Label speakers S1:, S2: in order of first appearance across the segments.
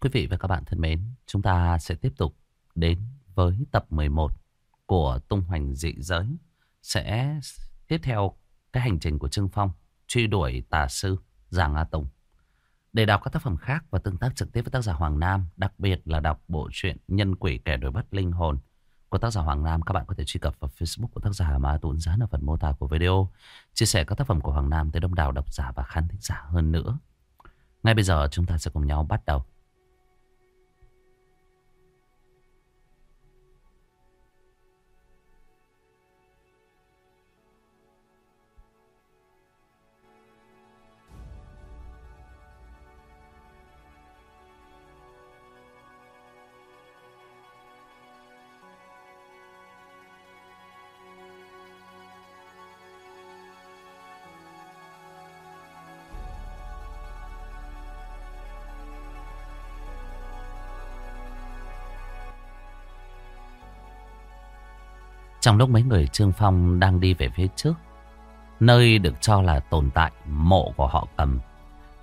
S1: Quý vị và các bạn thân mến, chúng ta sẽ tiếp tục đến với tập 11 của Tung Hoành Dị Giới. Sẽ tiếp theo cái hành trình của Trương Phong truy đuổi tà sư Giàng A Tùng. Để đọc các tác phẩm khác và tương tác trực tiếp với tác giả Hoàng Nam, đặc biệt là đọc bộ truyện Nhân Quỷ Kẻ Đuổi Bắt Linh Hồn của tác giả Hoàng Nam, các bạn có thể truy cập vào Facebook của tác giả mà tụn dán ở phần mô tả của video, chia sẻ các tác phẩm của Hoàng Nam tới đông đảo độc giả và khán thính giả hơn nữa. Ngay bây giờ chúng ta sẽ cùng nhau bắt đầu. Trong lúc mấy người Trương Phong đang đi về phía trước, nơi được cho là tồn tại mộ của họ cầm,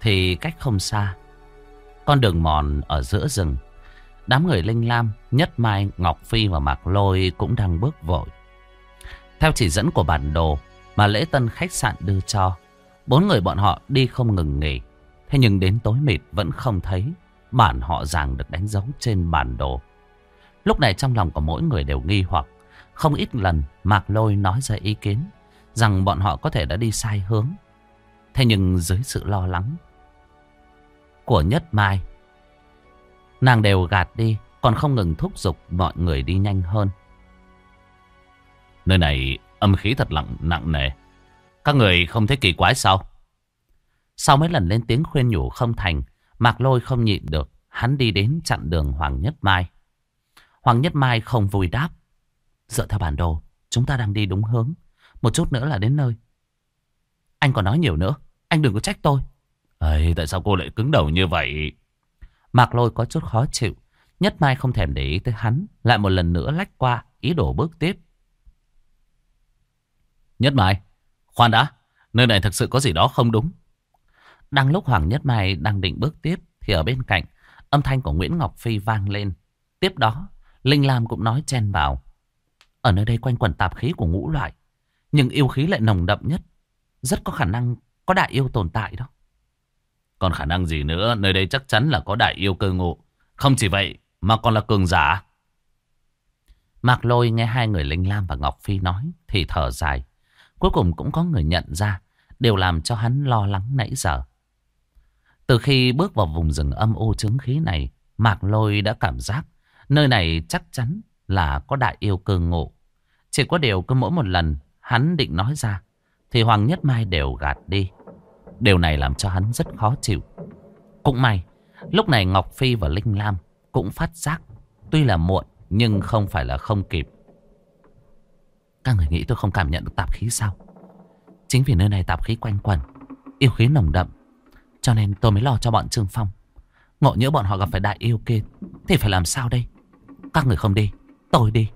S1: thì cách không xa, con đường mòn ở giữa rừng, đám người Linh Lam, Nhất Mai, Ngọc Phi và Mạc Lôi cũng đang bước vội. Theo chỉ dẫn của bản đồ mà lễ tân khách sạn đưa cho, bốn người bọn họ đi không ngừng nghỉ. Thế nhưng đến tối mịt vẫn không thấy bản họ ràng được đánh dấu trên bản đồ. Lúc này trong lòng của mỗi người đều nghi hoặc không ít lần Mạc Lôi nói ra ý kiến rằng bọn họ có thể đã đi sai hướng. Thế nhưng dưới sự lo lắng của Nhất Mai, nàng đều gạt đi, còn không ngừng thúc giục mọi người đi nhanh hơn. Nơi này âm khí thật lặng nặng nề. Các người không thấy kỳ quái sao? Sau mấy lần lên tiếng khuyên nhủ không thành, Mạc Lôi không nhịn được, hắn đi đến chặn đường Hoàng Nhất Mai. Hoàng Nhất Mai không vui đáp. Dựa theo bản đồ, chúng ta đang đi đúng hướng. Một chút nữa là đến nơi. Anh còn nói nhiều nữa. Anh đừng có trách tôi.
S2: Ây, tại sao cô lại cứng đầu như vậy?
S1: Mạc lôi có chút khó chịu. Nhất Mai không thèm để ý tới hắn. Lại một lần nữa lách qua, ý đồ bước tiếp.
S2: Nhất Mai, khoan đã. Nơi này thực sự có gì đó không đúng.
S1: Đang lúc Hoàng Nhất Mai đang định bước tiếp, thì ở bên cạnh, âm thanh của Nguyễn Ngọc Phi vang lên. Tiếp đó, Linh Lam cũng nói chen vào. Ở nơi đây quanh quẩn tạp khí của ngũ loại. Nhưng yêu khí lại nồng đậm nhất. Rất có khả năng có đại yêu tồn tại đó.
S2: Còn khả năng gì nữa, nơi đây chắc chắn là có đại yêu cơ ngộ. Không chỉ vậy, mà còn là cường giả.
S1: Mạc Lôi nghe hai người Linh Lam và Ngọc Phi nói thì thở dài. Cuối cùng cũng có người nhận ra, đều làm cho hắn lo lắng nãy giờ. Từ khi bước vào vùng rừng âm u chứng khí này, Mạc Lôi đã cảm giác nơi này chắc chắn là có đại yêu cơ ngộ. Chỉ có điều cứ mỗi một lần hắn định nói ra thì Hoàng Nhất Mai đều gạt đi. Điều này làm cho hắn rất khó chịu. Cũng may, lúc này Ngọc Phi và Linh Lam cũng phát giác. Tuy là muộn nhưng không phải là không kịp. Các người nghĩ tôi không cảm nhận được tạp khí sao? Chính vì nơi này tạp khí quanh quẩn, yêu khí nồng đậm. Cho nên tôi mới lo cho bọn Trương Phong. Ngộ nhỡ bọn họ gặp phải đại yêu kia thì phải làm sao đây? Các người không đi tôi đi.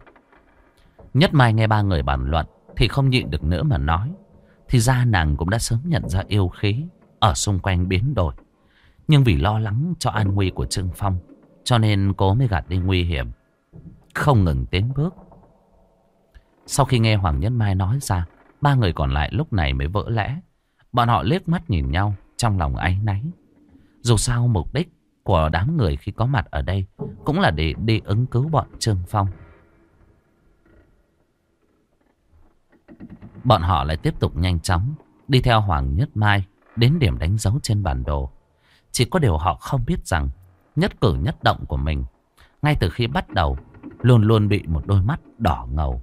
S1: Nhất Mai nghe ba người bàn luận thì không nhịn được nữa mà nói. Thì ra nàng cũng đã sớm nhận ra yêu khí ở xung quanh biến đổi. Nhưng vì lo lắng cho an nguy của Trương Phong cho nên cố mới gạt đi nguy hiểm. Không ngừng tiến bước. Sau khi nghe Hoàng Nhất Mai nói ra, ba người còn lại lúc này mới vỡ lẽ. Bọn họ liếc mắt nhìn nhau trong lòng áy náy. Dù sao mục đích của đám người khi có mặt ở đây cũng là để đi ứng cứu bọn Trương Phong. Bọn họ lại tiếp tục nhanh chóng đi theo Hoàng Nhất Mai đến điểm đánh dấu trên bản đồ. Chỉ có điều họ không biết rằng nhất cử nhất động của mình ngay từ khi bắt đầu luôn luôn bị một đôi mắt đỏ ngầu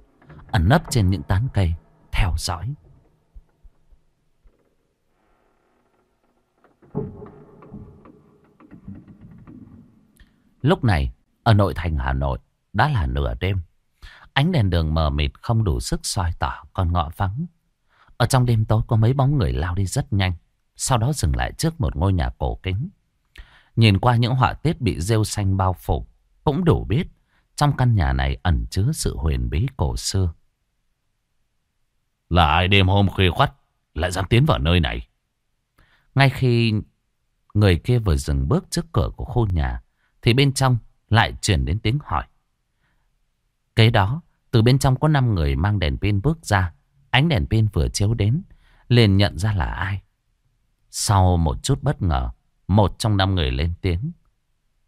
S1: ẩn nấp trên những tán cây theo dõi. Lúc này, ở nội thành Hà Nội, đã là nửa đêm. Ánh đèn đường mờ mịt không đủ sức soi tỏ con ngõ vắng. Ở trong đêm tối có mấy bóng người lao đi rất nhanh. Sau đó dừng lại trước một ngôi nhà cổ kính. Nhìn qua những họa tiết bị rêu xanh bao phủ, cũng đủ biết trong căn nhà này ẩn chứa sự huyền bí cổ xưa.
S2: Là ai đêm hôm khuya khoắt lại dám tiến vào nơi này?
S1: Ngay khi người kia vừa dừng bước trước cửa của khu nhà, Thì bên trong lại chuyển đến tiếng hỏi. Kế đó, từ bên trong có 5 người mang đèn pin bước ra. Ánh đèn pin vừa chiếu đến, liền nhận ra là ai. Sau một chút bất ngờ, một trong năm người lên tiếng.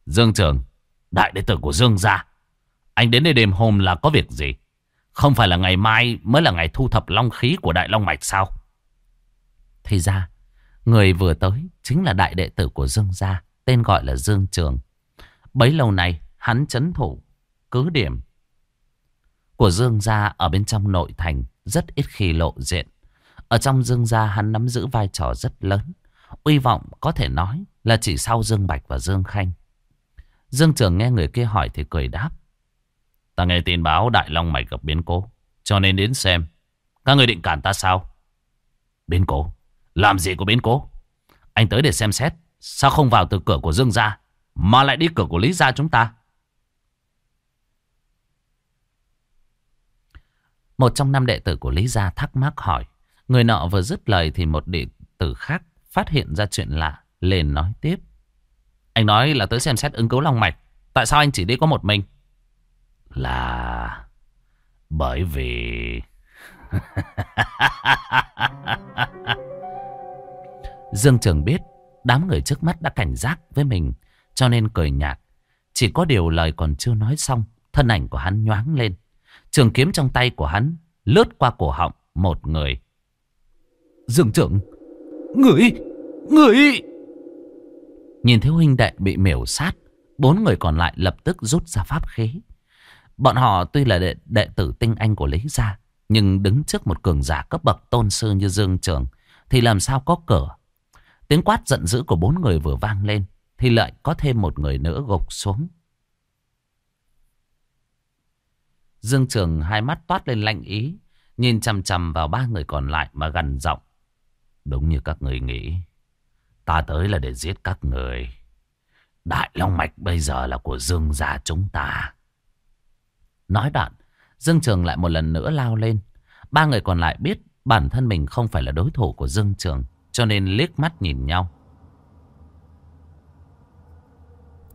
S1: Dương Trường, đại đệ tử của Dương gia. Anh đến đây đêm hôm là có việc gì? Không phải là ngày mai mới là ngày thu thập long khí của Đại Long Mạch sao? Thì ra, người vừa tới chính là đại đệ tử của Dương gia, tên gọi là Dương Trường. Bấy lâu nay, hắn chấn thủ, cứ điểm của Dương gia ở bên trong nội thành rất ít khi lộ diện. Ở trong Dương gia, hắn nắm giữ vai trò rất lớn. Uy vọng có thể nói là chỉ sau Dương Bạch và Dương Khanh. Dương Trường nghe người kia hỏi thì cười đáp. Ta nghe tin báo Đại Long Mạch gặp biến cố. Cho nên đến xem. Các người định cản ta sao? Biến cố? Làm gì có biến cố? Anh tới để xem xét. Sao không vào từ cửa của Dương gia, mà lại đi cửa của Lý gia chúng ta? Một trong năm đệ tử của Lý gia thắc mắc hỏi. Người nọ vừa dứt lời thì một đệ tử khác phát hiện ra chuyện lạ. Lên nói tiếp. Anh nói là tới xem xét ứng cứu Long Mạch. Tại sao anh chỉ đi có một mình? Là... Bởi vì... Dương Trường biết đám người trước mắt đã cảnh giác với mình cho nên cười nhạt. Chỉ có điều lời còn chưa nói xong, thân ảnh của hắn nhoáng lên. Trường kiếm trong tay của hắn lướt qua cổ họng một người. Dương trưởng người, người... Nhìn thấy huynh đệ bị miểu sát, bốn người còn lại lập tức rút ra pháp khí. Bọn họ tuy là đệ, đệ tử tinh anh của Lý Gia, nhưng đứng trước một cường giả cấp bậc tôn sư như Dương Trường, thì làm sao có cửa. Tiếng quát giận dữ của bốn người vừa vang lên, thì lại có thêm một người nữa gục xuống. Dương Trường hai mắt toát lên lạnh ý, nhìn chằm chằm vào ba người còn lại mà gằn giọng. Đúng như các người nghĩ, ta tới là để giết các người. Đại Long Mạch bây giờ là của Dương gia chúng ta. Nói đoạn, Dương Trường lại một lần nữa lao lên. Ba người còn lại biết bản thân mình không phải là đối thủ của Dương Trường, cho nên liếc mắt nhìn nhau.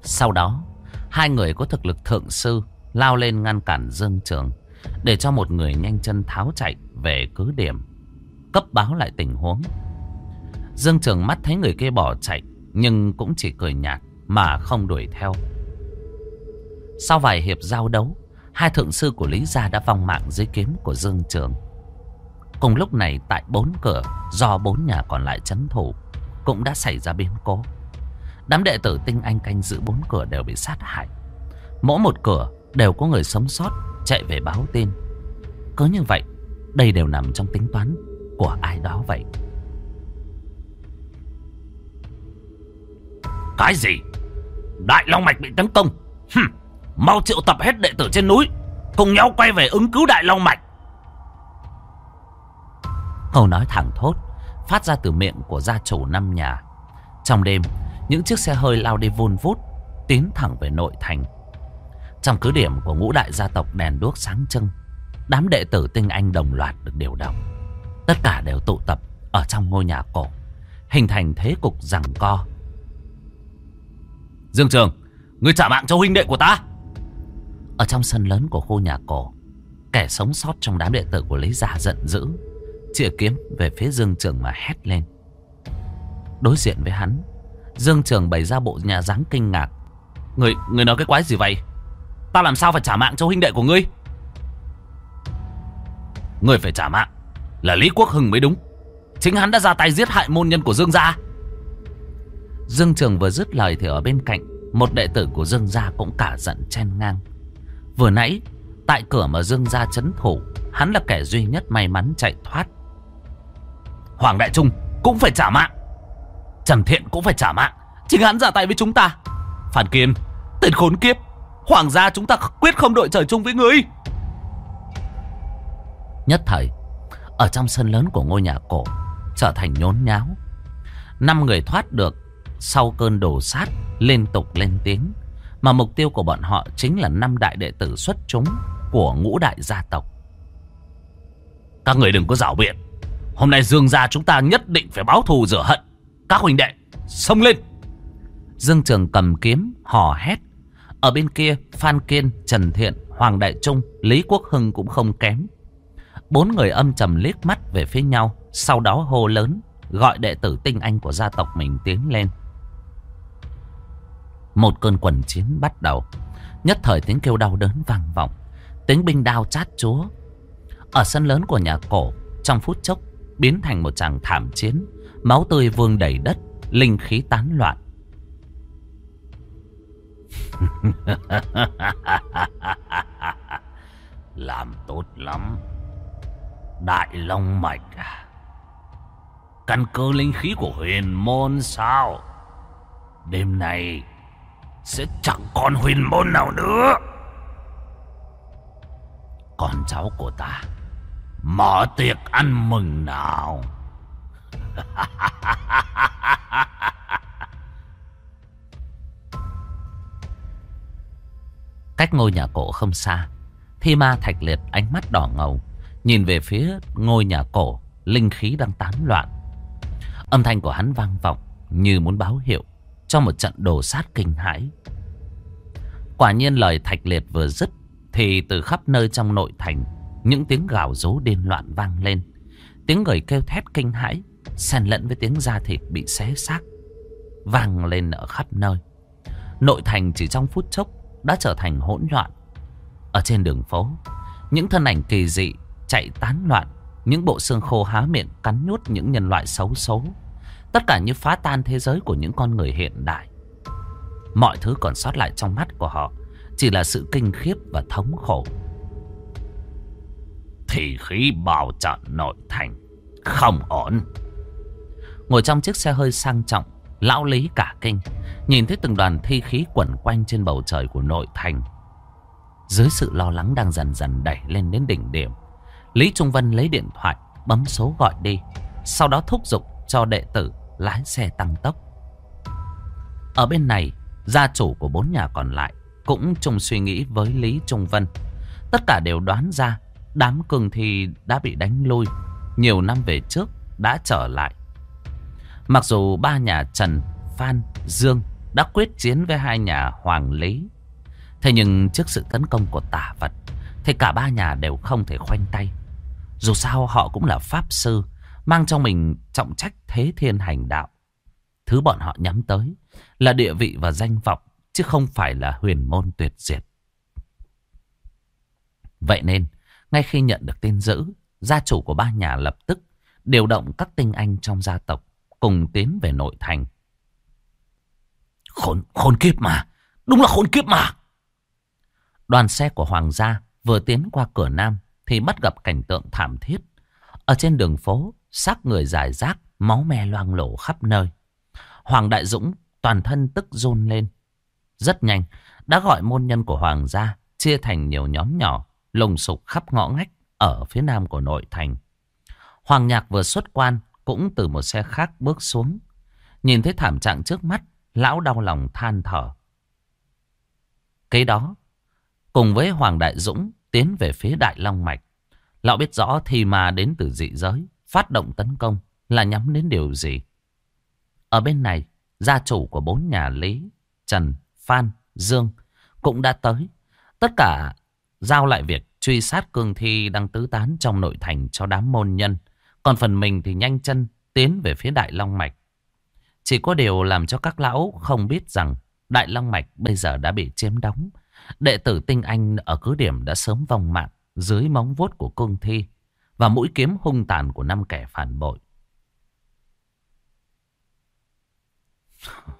S1: Sau đó, hai người có thực lực thượng sư lao lên ngăn cản Dương Trường, để cho một người nhanh chân tháo chạy về cứ điểm, cấp báo lại tình huống. Dương Trường mắt thấy người kia bỏ chạy, nhưng cũng chỉ cười nhạt mà không đuổi theo. Sau vài hiệp giao đấu, hai thượng sư của Lý Gia đã vong mạng dưới kiếm của Dương Trường. Cùng lúc này tại bốn cửa do bốn nhà còn lại chấn thủ cũng đã xảy ra biến cố. Đám đệ tử tinh anh canh giữ bốn cửa đều bị sát hại. Mỗi một cửa đều có người sống sót chạy về báo tin. Cứ như vậy, đây đều nằm trong tính toán của ai đó vậy.
S2: Cái gì? Đại Long Mạch bị tấn công. Hừm, mau triệu tập hết đệ tử trên núi. Cùng nhau quay về ứng cứu Đại Long Mạch.
S1: Câu nói thẳng thốt phát ra từ miệng của gia chủ năm nhà. Trong đêm, những chiếc xe hơi lao đi vun vút, tiến thẳng về nội thành. Trong cứ điểm của ngũ đại gia tộc đèn đuốc sáng trưng, đám đệ tử tinh anh đồng loạt được điều động. Tất cả đều tụ tập ở trong ngôi nhà cổ, hình thành thế cục rằng co.
S2: Dương Trường, ngươi trả mạng cho huynh đệ của ta.
S1: Ở trong sân lớn của khu nhà cổ, kẻ sống sót trong đám đệ tử của Lý Gia giận dữ, chĩa kiếm về phía Dương Trường mà hét lên. Đối diện với hắn, Dương Trường bày ra bộ nhà dáng kinh ngạc.
S2: Người, người nói cái quái gì vậy? Ta làm sao phải trả mạng cho huynh đệ của ngươi? Ngươi phải trả mạng là Lý Quốc Hưng mới đúng. Chính hắn đã ra tay giết hại môn nhân của Dương gia.
S1: Dương Trường vừa dứt lời thì ở bên cạnh một đệ tử của Dương gia cũng cả giận chen ngang. Vừa nãy tại cửa mà Dương gia chấn thủ, hắn là kẻ duy nhất may mắn chạy thoát.
S2: Hoàng Đại Trung cũng phải trả mạng. Trần Thiện cũng phải trả mạng. Chính hắn ra tay với chúng ta. Phản Kiên, tên khốn kiếp. Hoàng gia chúng ta quyết không đội trời chung với ngươi.
S1: Nhất thời, ở trong sân lớn của ngôi nhà cổ, trở thành nhốn nháo. Năm người thoát được sau cơn đổ sát liên tục lên tiếng. Mà mục tiêu của bọn họ chính là năm đại đệ tử xuất chúng của ngũ đại gia tộc.
S2: Các người đừng có rảo biện. Hôm nay Dương gia chúng ta nhất định phải báo thù rửa hận. Các huynh đệ, xông lên.
S1: Dương Trường cầm kiếm, hò hét, ở bên kia, Phan Kiên, Trần Thiện, Hoàng Đại Trung, Lý Quốc Hưng cũng không kém. Bốn người âm trầm liếc mắt về phía nhau, sau đó hô lớn, gọi đệ tử tinh anh của gia tộc mình tiến lên. Một cơn quần chiến bắt đầu. Nhất thời tiếng kêu đau đớn vang vọng. Tiếng binh đao chát chúa. Ở sân lớn của nhà cổ, trong phút chốc, biến thành một tràng thảm chiến. Máu tươi vương đầy đất, linh khí tán loạn.
S2: Làm tốt lắm. Đại Long Mạch à? Căn cơ linh khí của huyền môn sao? Đêm nay sẽ chẳng còn huyền môn nào nữa. Con cháu của ta, mở tiệc ăn mừng nào.
S1: Cách ngôi nhà cổ không xa, Thi ma thạch liệt ánh mắt đỏ ngầu, nhìn về phía ngôi nhà cổ, linh khí đang tán loạn. Âm thanh của hắn vang vọng như muốn báo hiệu cho một trận đồ sát kinh hãi. Quả nhiên lời thạch liệt vừa dứt thì từ khắp nơi trong nội thành những tiếng gào rú điên loạn vang lên. Tiếng người kêu thét kinh hãi xen lẫn với tiếng da thịt bị xé xác vang lên ở khắp nơi. Nội thành chỉ trong phút chốc đã trở thành hỗn loạn. Ở trên đường phố, những thân ảnh kỳ dị chạy tán loạn, những bộ xương khô há miệng cắn nhút những nhân loại xấu xấu. Tất cả như phá tan thế giới của những con người hiện đại. Mọi thứ còn sót lại trong mắt của họ chỉ là sự kinh khiếp và thống khổ.
S2: Thì khí bào trận nội thành, không ổn.
S1: Ngồi trong chiếc xe hơi sang trọng, lão lý cả kinh, nhìn thấy từng đoàn thi khí quẩn quanh trên bầu trời của nội thành. Dưới sự lo lắng đang dần dần đẩy lên đến đỉnh điểm, Lý Trung Vân lấy điện thoại, bấm số gọi đi, sau đó thúc giục cho đệ tử lái xe tăng tốc. Ở bên này, gia chủ của bốn nhà còn lại cũng chung suy nghĩ với Lý Trung Vân. Tất cả đều đoán ra đám cường thi đã bị đánh lui, nhiều năm về trước đã trở lại. Mặc dù ba nhà Trần, Phan, Dương đã quyết chiến với hai nhà Hoàng Lý. Thế nhưng trước sự tấn công của tả vật thì cả ba nhà đều không thể khoanh tay. Dù sao họ cũng là pháp sư mang trong mình trọng trách thế thiên hành đạo. Thứ bọn họ nhắm tới là địa vị và danh vọng chứ không phải là huyền môn tuyệt diệt. Vậy nên, ngay khi nhận được tin dữ, gia chủ của ba nhà lập tức điều động các tinh anh trong gia tộc cùng tiến về nội thành.
S2: Khốn, khốn kiếp mà, đúng là khốn kiếp mà.
S1: Đoàn xe của Hoàng gia vừa tiến qua cửa Nam thì bắt gặp cảnh tượng thảm thiết. Ở trên đường phố, xác người dài rác, máu me loang lổ khắp nơi. Hoàng Đại Dũng toàn thân tức run lên. Rất nhanh, đã gọi môn nhân của Hoàng gia chia thành nhiều nhóm nhỏ, lùng sục khắp ngõ ngách ở phía nam của nội thành. Hoàng Nhạc vừa xuất quan, cũng từ một xe khác bước xuống. Nhìn thấy thảm trạng trước mắt, lão đau lòng than thở. Kế đó, cùng với Hoàng Đại Dũng tiến về phía Đại Long Mạch. Lão biết rõ thì mà đến từ dị giới, phát động tấn công là nhắm đến điều gì. Ở bên này, gia chủ của bốn nhà Lý, Trần, Phan, Dương cũng đã tới. Tất cả giao lại việc truy sát cương thi đang tứ tán trong nội thành cho đám môn nhân. Còn phần mình thì nhanh chân tiến về phía Đại Long Mạch. Chỉ có điều làm cho các lão không biết rằng Đại Long Mạch bây giờ đã bị chiếm đóng. Đệ tử tinh anh ở cứ điểm đã sớm vong mạng dưới móng vuốt của cương thi và mũi kiếm hung tàn của năm kẻ phản bội.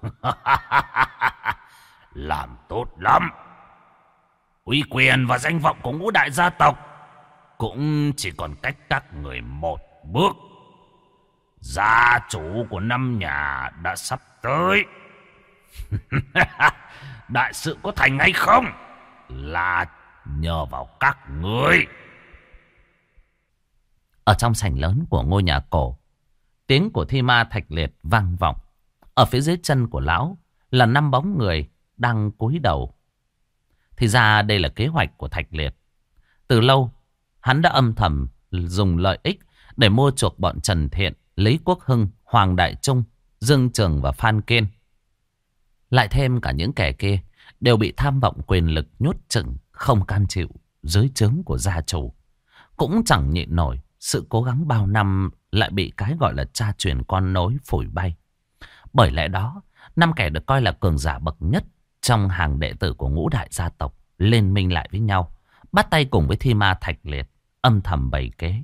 S2: Làm tốt lắm. Uy quyền và danh vọng của ngũ đại gia tộc cũng chỉ còn cách các người một bước. Gia chủ của năm nhà đã sắp tới. Đại sự có thành hay không là nhờ vào các người.
S1: Ở trong sảnh lớn của ngôi nhà cổ, tiếng của thi ma thạch liệt vang vọng. Ở phía dưới chân của lão là năm bóng người đang cúi đầu. Thì ra đây là kế hoạch của thạch liệt. Từ lâu, hắn đã âm thầm dùng lợi ích để mua chuộc bọn Trần Thiện, Lý Quốc Hưng, Hoàng Đại Trung, Dương Trường và Phan Kiên. Lại thêm cả những kẻ kia đều bị tham vọng quyền lực nhốt chừng, không can chịu dưới trướng của gia chủ. Cũng chẳng nhịn nổi sự cố gắng bao năm lại bị cái gọi là cha truyền con nối phổi bay. Bởi lẽ đó, năm kẻ được coi là cường giả bậc nhất trong hàng đệ tử của ngũ đại gia tộc liên minh lại với nhau, bắt tay cùng với thi ma thạch liệt, âm thầm bày kế.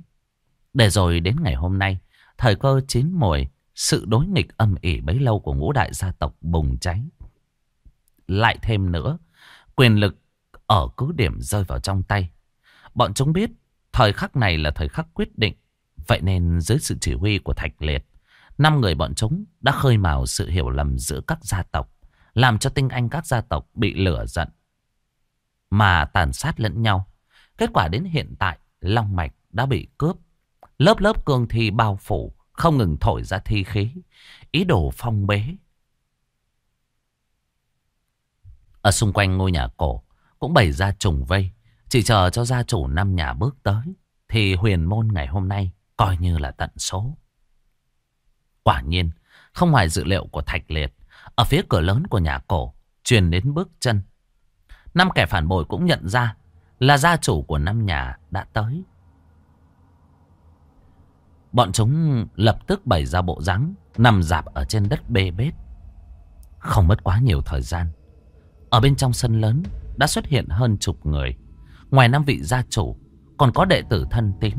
S1: Để rồi đến ngày hôm nay, thời cơ chín mồi, sự đối nghịch âm ỉ bấy lâu của ngũ đại gia tộc bùng cháy. Lại thêm nữa, quyền lực ở cứ điểm rơi vào trong tay. Bọn chúng biết thời khắc này là thời khắc quyết định. Vậy nên dưới sự chỉ huy của Thạch Liệt, năm người bọn chúng đã khơi mào sự hiểu lầm giữa các gia tộc, làm cho tinh anh các gia tộc bị lửa giận, mà tàn sát lẫn nhau. Kết quả đến hiện tại, Long Mạch đã bị cướp. Lớp lớp cương thi bao phủ, không ngừng thổi ra thi khí, ý đồ phong bế. Ở xung quanh ngôi nhà cổ, cũng bày ra trùng vây. Chỉ chờ cho gia chủ năm nhà bước tới. Thì huyền môn ngày hôm nay coi như là tận số. Quả nhiên, không ngoài dự liệu của Thạch Liệt. Ở phía cửa lớn của nhà cổ, truyền đến bước chân. Năm kẻ phản bội cũng nhận ra là gia chủ của năm nhà đã tới. Bọn chúng lập tức bày ra bộ dáng nằm dạp ở trên đất bê bết. Không mất quá nhiều thời gian. Ở bên trong sân lớn đã xuất hiện hơn chục người. Ngoài năm vị gia chủ, còn có đệ tử thân tín.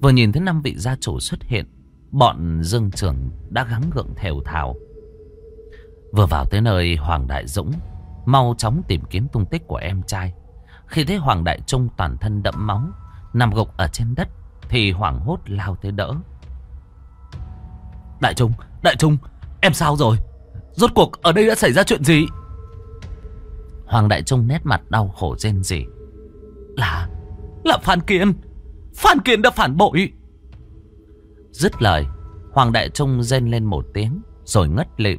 S1: Vừa nhìn thấy năm vị gia chủ xuất hiện, bọn Dương Trường đã gắng gượng thều thào. Vừa vào tới nơi Hoàng Đại Dũng, mau chóng tìm kiếm tung tích của em trai. Khi thấy Hoàng Đại Trung toàn thân đẫm máu, nằm gục ở trên đất, thì hoảng hốt lao tới đỡ. Đại Trung, Đại Trung, em sao rồi? Rốt cuộc ở đây đã xảy ra chuyện gì? Hoàng Đại Trung nét mặt đau khổ rên rỉ. Là, là Phan Kiên. Phan Kiên đã phản bội. Dứt lời, Hoàng Đại Trung rên lên một tiếng rồi ngất lịm.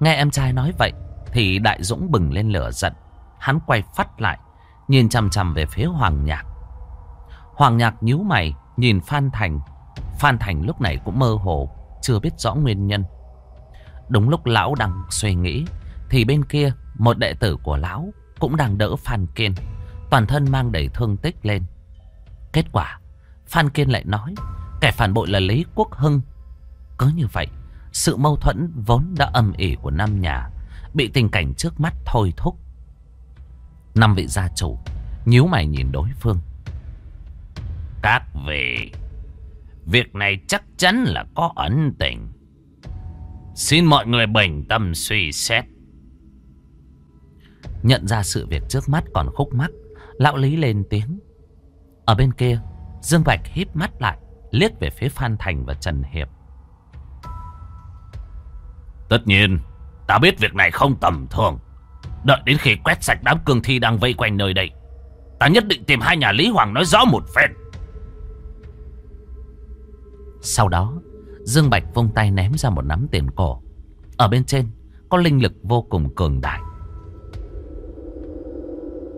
S1: Nghe em trai nói vậy thì Đại Dũng bừng lên lửa giận. Hắn quay phát lại, nhìn chằm chằm về phía Hoàng Nhạc. Hoàng Nhạc nhíu mày, nhìn Phan Thành. Phan Thành lúc này cũng mơ hồ, chưa biết rõ nguyên nhân. Đúng lúc lão đang suy nghĩ, thì bên kia một đệ tử của lão cũng đang đỡ Phan Kiên. Toàn thân mang đầy thương tích lên. Kết quả, Phan Kiên lại nói kẻ phản bội là Lý Quốc Hưng. Cứ như vậy, sự mâu thuẫn vốn đã âm ỉ của năm nhà bị tình cảnh trước mắt thôi thúc. Năm vị gia chủ nhíu mày nhìn đối phương. Các vị, việc này chắc chắn là có ẩn tình. Xin mọi người bình tâm suy xét. Nhận ra sự việc trước mắt còn khúc mắc Lão Lý lên tiếng. Ở bên kia Dương Bạch híp mắt lại Liếc về phía Phan Thành và Trần Hiệp.
S2: Tất nhiên Ta biết việc này không tầm thường. Đợi đến khi quét sạch đám cương thi đang vây quanh nơi đây Ta nhất định tìm hai nhà Lý Hoàng nói rõ một phen.
S1: Sau đó Dương Bạch vung tay ném ra một nắm tiền cổ Ở bên trên Có linh lực vô cùng cường đại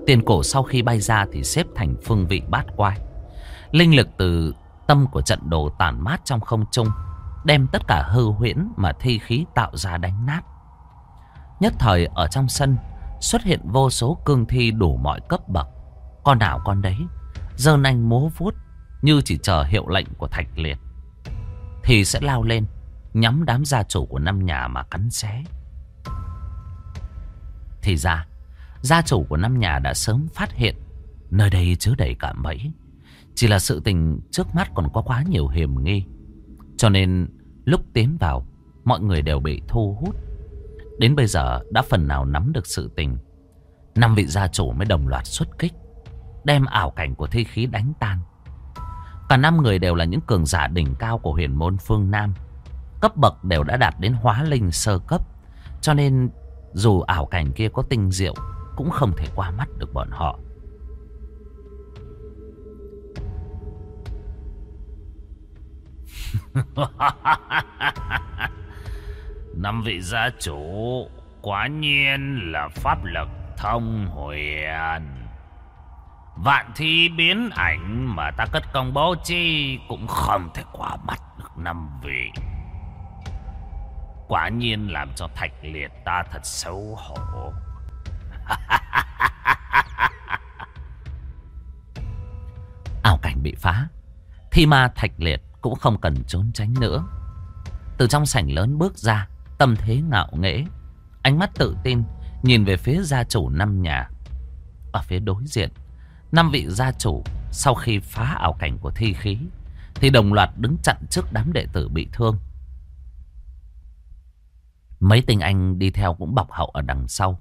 S1: Tiền cổ sau khi bay ra thì xếp thành phương vị bát quái. Linh lực từ tâm của trận đồ tản mát trong không trung, đem tất cả hư huyễn mà thi khí tạo ra đánh nát. Nhất thời ở trong sân xuất hiện vô số cương thi đủ mọi cấp bậc. Con nào con đấy, Dơ nanh múa vuốt như chỉ chờ hiệu lệnh của thạch liệt. Thì sẽ lao lên, nhắm đám gia chủ của năm nhà mà cắn xé. Thì ra, Gia chủ của năm nhà đã sớm phát hiện Nơi đây chứa đầy cả bẫy. Chỉ là sự tình trước mắt còn có quá nhiều hiểm nghi. Cho nên lúc tiến vào Mọi người đều bị thu hút. Đến bây giờ đã phần nào nắm được sự tình. Năm vị gia chủ mới đồng loạt xuất kích Đem ảo cảnh của thi khí đánh tan. Cả năm người đều là những cường giả đỉnh cao của huyền môn phương Nam Cấp bậc đều đã đạt đến hóa linh sơ cấp, Cho nên dù ảo cảnh kia có tinh diệu, cũng không thể qua mắt được bọn họ.
S2: Năm vị gia chủ, quả nhiên là pháp lực thông huyền. Vạn thi biến ảnh mà ta cất công bố chi cũng không thể quả mặt được năm vị. Quả nhiên làm cho thạch liệt ta thật xấu hổ.
S1: Ảo cảnh bị phá. Thi ma thạch liệt cũng không cần trốn tránh nữa. Từ trong sảnh lớn bước ra, tâm thế ngạo nghễ. Ánh mắt tự tin, nhìn về phía gia chủ năm nhà. Ở phía đối diện, năm vị gia chủ sau khi phá ảo cảnh của thi khí, thì đồng loạt đứng chặn trước đám đệ tử bị thương. Mấy tình anh đi theo cũng bọc hậu ở đằng sau,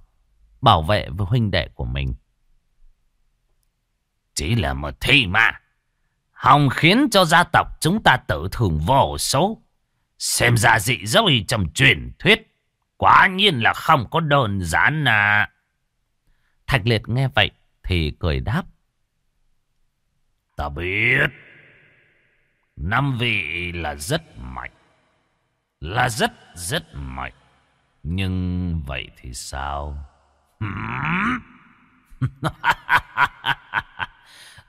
S1: bảo vệ với huynh đệ của mình.
S2: Chỉ là một thi mà. Hòng khiến cho gia tộc chúng ta tử thường vô số. Xem ra dị dối trong truyền thuyết. Quả nhiên là không có đơn giản à.
S1: Thạch liệt nghe vậy thì cười đáp.
S2: Ta biết. Năm vị là rất mạnh. Là rất rất mạnh. Nhưng vậy thì sao?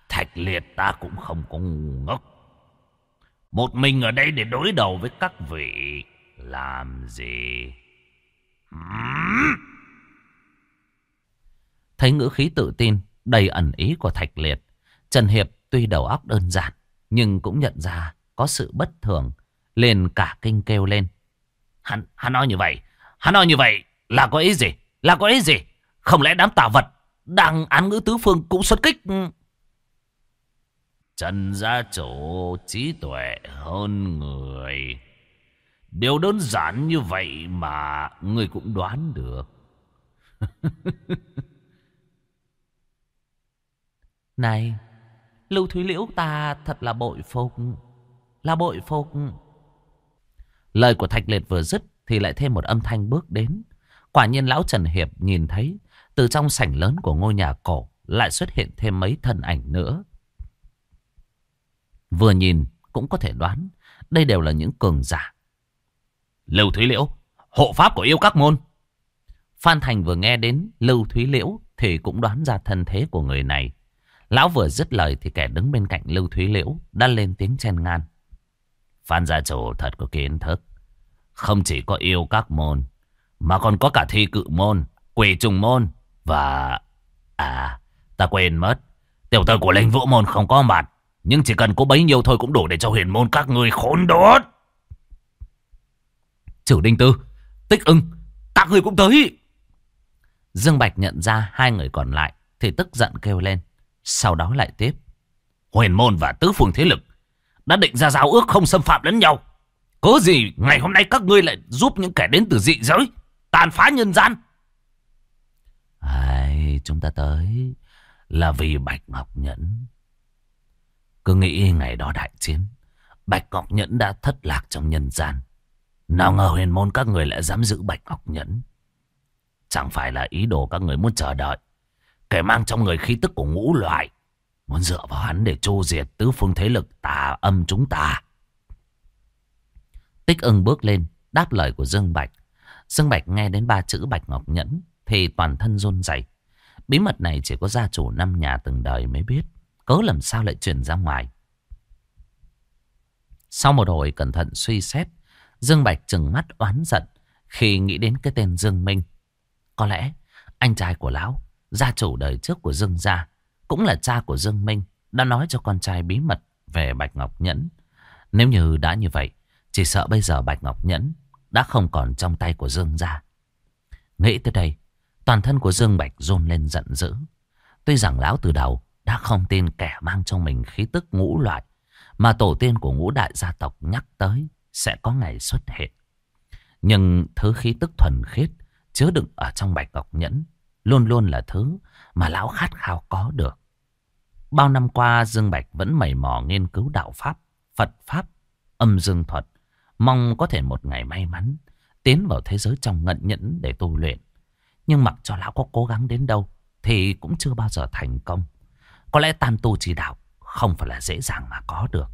S2: Thạch liệt ta cũng không có ngu ngốc. Một mình ở đây để đối đầu với các vị. Làm gì?
S1: Thấy ngữ khí tự tin, đầy ẩn ý của Thạch Liệt. Trần Hiệp tuy đầu óc đơn giản, nhưng cũng nhận ra có sự bất thường. Liền cả kinh kêu lên.
S2: Hắn, hắn nói như vậy, hắn nói như vậy là có ý gì? Là có ý gì? Không lẽ đám tà vật đang án ngữ tứ phương cũng xuất kích? Trần gia chủ trí tuệ hơn người. Điều đơn giản như vậy mà người cũng đoán được.
S1: Này, Lưu Thúy Liễu ta thật là bội phục. Là bội phục. Lời của Thạch Liệt vừa dứt thì lại thêm một âm thanh bước đến. Quả nhiên lão Trần Hiệp nhìn thấy từ trong sảnh lớn của ngôi nhà cổ lại xuất hiện thêm mấy thân ảnh nữa. Vừa nhìn cũng có thể đoán đây đều là những cường giả.
S2: Lưu Thúy Liễu, hộ pháp của yêu các môn.
S1: Phan Thành vừa nghe đến Lưu Thúy Liễu thì cũng đoán ra thân thế của người này. Lão vừa dứt lời thì kẻ đứng bên cạnh Lưu Thúy Liễu đã lên tiếng chen ngan.
S2: Phan gia chủ thật có kiến thức. Không chỉ có yêu các môn, mà còn có cả thi cự môn, quỷ trùng môn và... À, ta quên mất. Tiểu tử của linh vũ môn không có mặt. Nhưng chỉ cần có bấy nhiêu thôi cũng đủ để cho huyền môn các người khốn đốt.
S1: Chử Đinh Tư, Tích ưng, các người cũng tới. Dương Bạch nhận ra hai người còn lại thì tức giận kêu lên. Sau đó lại tiếp.
S2: Huyền môn và tứ phương thế lực đã định ra giao ước không xâm phạm lẫn nhau. Có gì ngày hôm nay các ngươi lại giúp những kẻ đến từ dị giới tàn phá nhân gian.
S1: Ai, chúng ta tới là vì Bạch Ngọc Nhẫn. Cứ nghĩ ngày đó đại chiến, Bạch Ngọc Nhẫn đã thất lạc trong nhân gian. Nào ngờ huyền môn các người lại dám giữ Bạch Ngọc Nhẫn. Chẳng phải là ý đồ các người muốn chờ đợi. Kẻ mang trong người khí tức của ngũ loại. Muốn dựa vào hắn để trô diệt tứ phương thế lực tà âm chúng ta. Tích ưng bước lên, đáp lời của Dương Bạch. Dương Bạch nghe đến ba chữ Bạch Ngọc Nhẫn thì toàn thân run rẩy. Bí mật này chỉ có gia chủ năm nhà từng đời mới biết. Cớ làm sao lại truyền ra ngoài. Sau một hồi cẩn thận suy xét, Dương Bạch trừng mắt oán giận khi nghĩ đến cái tên Dương Minh. Có lẽ anh trai của lão, gia chủ đời trước của Dương gia, cũng là cha của Dương Minh, đã nói cho con trai bí mật về Bạch Ngọc Nhẫn. Nếu như đã như vậy, chỉ sợ bây giờ Bạch Ngọc Nhẫn đã không còn trong tay của Dương gia. Nghĩ tới đây, toàn thân của Dương Bạch run lên giận dữ. Tuy rằng lão từ đầu đã không tin kẻ mang trong mình khí tức ngũ loại mà tổ tiên của ngũ đại gia tộc nhắc tới sẽ có ngày xuất hiện. Nhưng thứ khí tức thuần khiết chứa đựng ở trong bạch ngọc nhẫn luôn luôn là thứ mà lão khát khao có được. Bao năm qua Dương Bạch vẫn mầy mò nghiên cứu đạo Pháp, Phật Pháp, âm dương thuật, mong có thể một ngày may mắn tiến vào thế giới trong ngận nhẫn để tu luyện. Nhưng mặc cho lão có cố gắng đến đâu thì cũng chưa bao giờ thành công. Có lẽ tam tu chỉ đạo không phải là dễ dàng mà có được.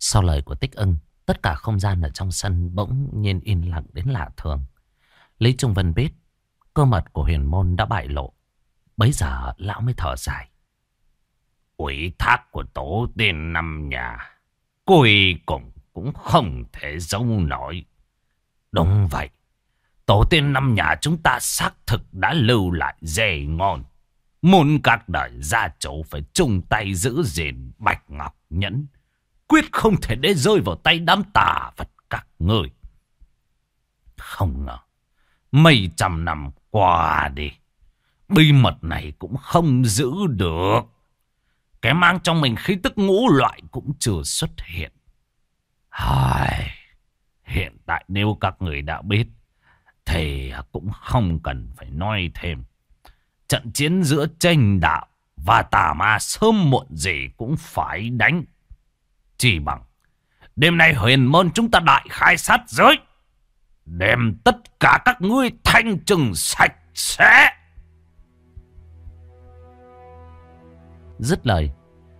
S1: Sau lời của Tích ưng, tất cả không gian ở trong sân bỗng nhiên yên lặng đến lạ thường. Lý Trung Vân biết, cơ mật của huyền môn đã bại lộ. Bấy giờ lão mới thở dài.
S2: Ủy thác của tổ tiên năm nhà, cuối cùng cũng không thể giấu nổi. Đúng vậy, Tổ tiên năm nhà chúng ta xác thực đã lưu lại dề ngon. Muốn các đời gia chủ phải chung tay giữ gìn bạch ngọc nhẫn. Quyết không thể để rơi vào tay đám tà vật các người. Không ngờ, mấy trăm năm qua đi, bí mật này cũng không giữ được. Cái mang trong mình khí tức ngũ loại cũng chưa xuất hiện. Hai, hiện tại nếu các người đã biết, thì cũng không cần phải nói thêm. Trận chiến giữa tranh đạo và tà ma sớm muộn gì cũng phải đánh. Chỉ bằng đêm nay huyền môn chúng ta đại khai sát giới. Đem tất cả các ngươi thanh trừng sạch sẽ.
S1: Dứt lời,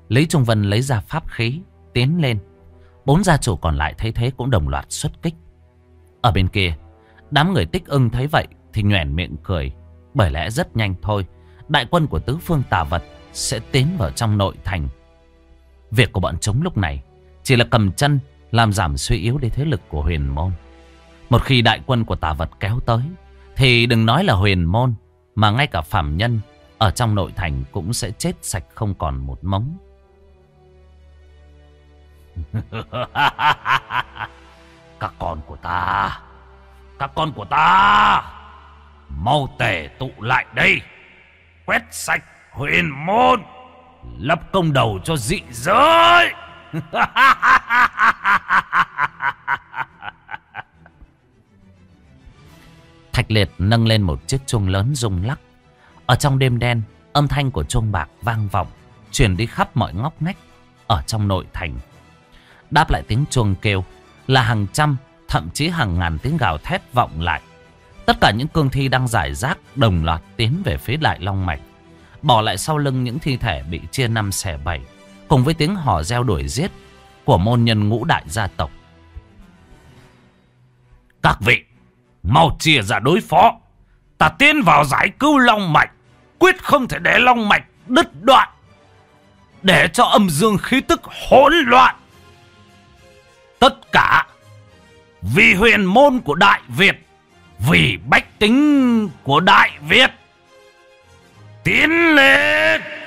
S1: Lý Trung Vân lấy ra pháp khí, tiến lên. Bốn gia chủ còn lại thấy thế cũng đồng loạt xuất kích. Ở bên kia, đám người tích ưng thấy vậy thì nhoẻn miệng cười. Bởi lẽ rất nhanh thôi, đại quân của tứ phương tà vật sẽ tiến vào trong nội thành. Việc của bọn chúng lúc này chỉ là cầm chân làm giảm suy yếu đi thế lực của huyền môn. Một khi đại quân của tà vật kéo tới, thì đừng nói là huyền môn, mà ngay cả phạm nhân ở trong nội thành cũng sẽ chết sạch không còn một mống.
S2: các con của ta, các con của ta, mau tề tụ lại đây, quét sạch huyền môn, lập công đầu cho dị giới.
S1: Thạch liệt nâng lên một chiếc chuông lớn rung lắc. Ở trong đêm đen, âm thanh của chuông bạc vang vọng, truyền đi khắp mọi ngóc ngách ở trong nội thành. Đáp lại tiếng chuông kêu là hàng trăm, thậm chí hàng ngàn tiếng gào thét vọng lại. Tất cả những cương thi đang giải rác đồng loạt tiến về phía Đại Long Mạch. Bỏ lại sau lưng những thi thể bị chia năm xẻ bảy. Cùng với tiếng hò reo đuổi giết của môn nhân ngũ đại gia tộc.
S2: Các vị, mau chia ra đối phó. Ta tiến vào giải cứu Long Mạch. Quyết không thể để Long Mạch đứt đoạn. Để cho âm dương khí tức hỗn loạn. Tất cả vì huyền môn của Đại Việt. Vì bách tính của Đại Việt. Tiến lên!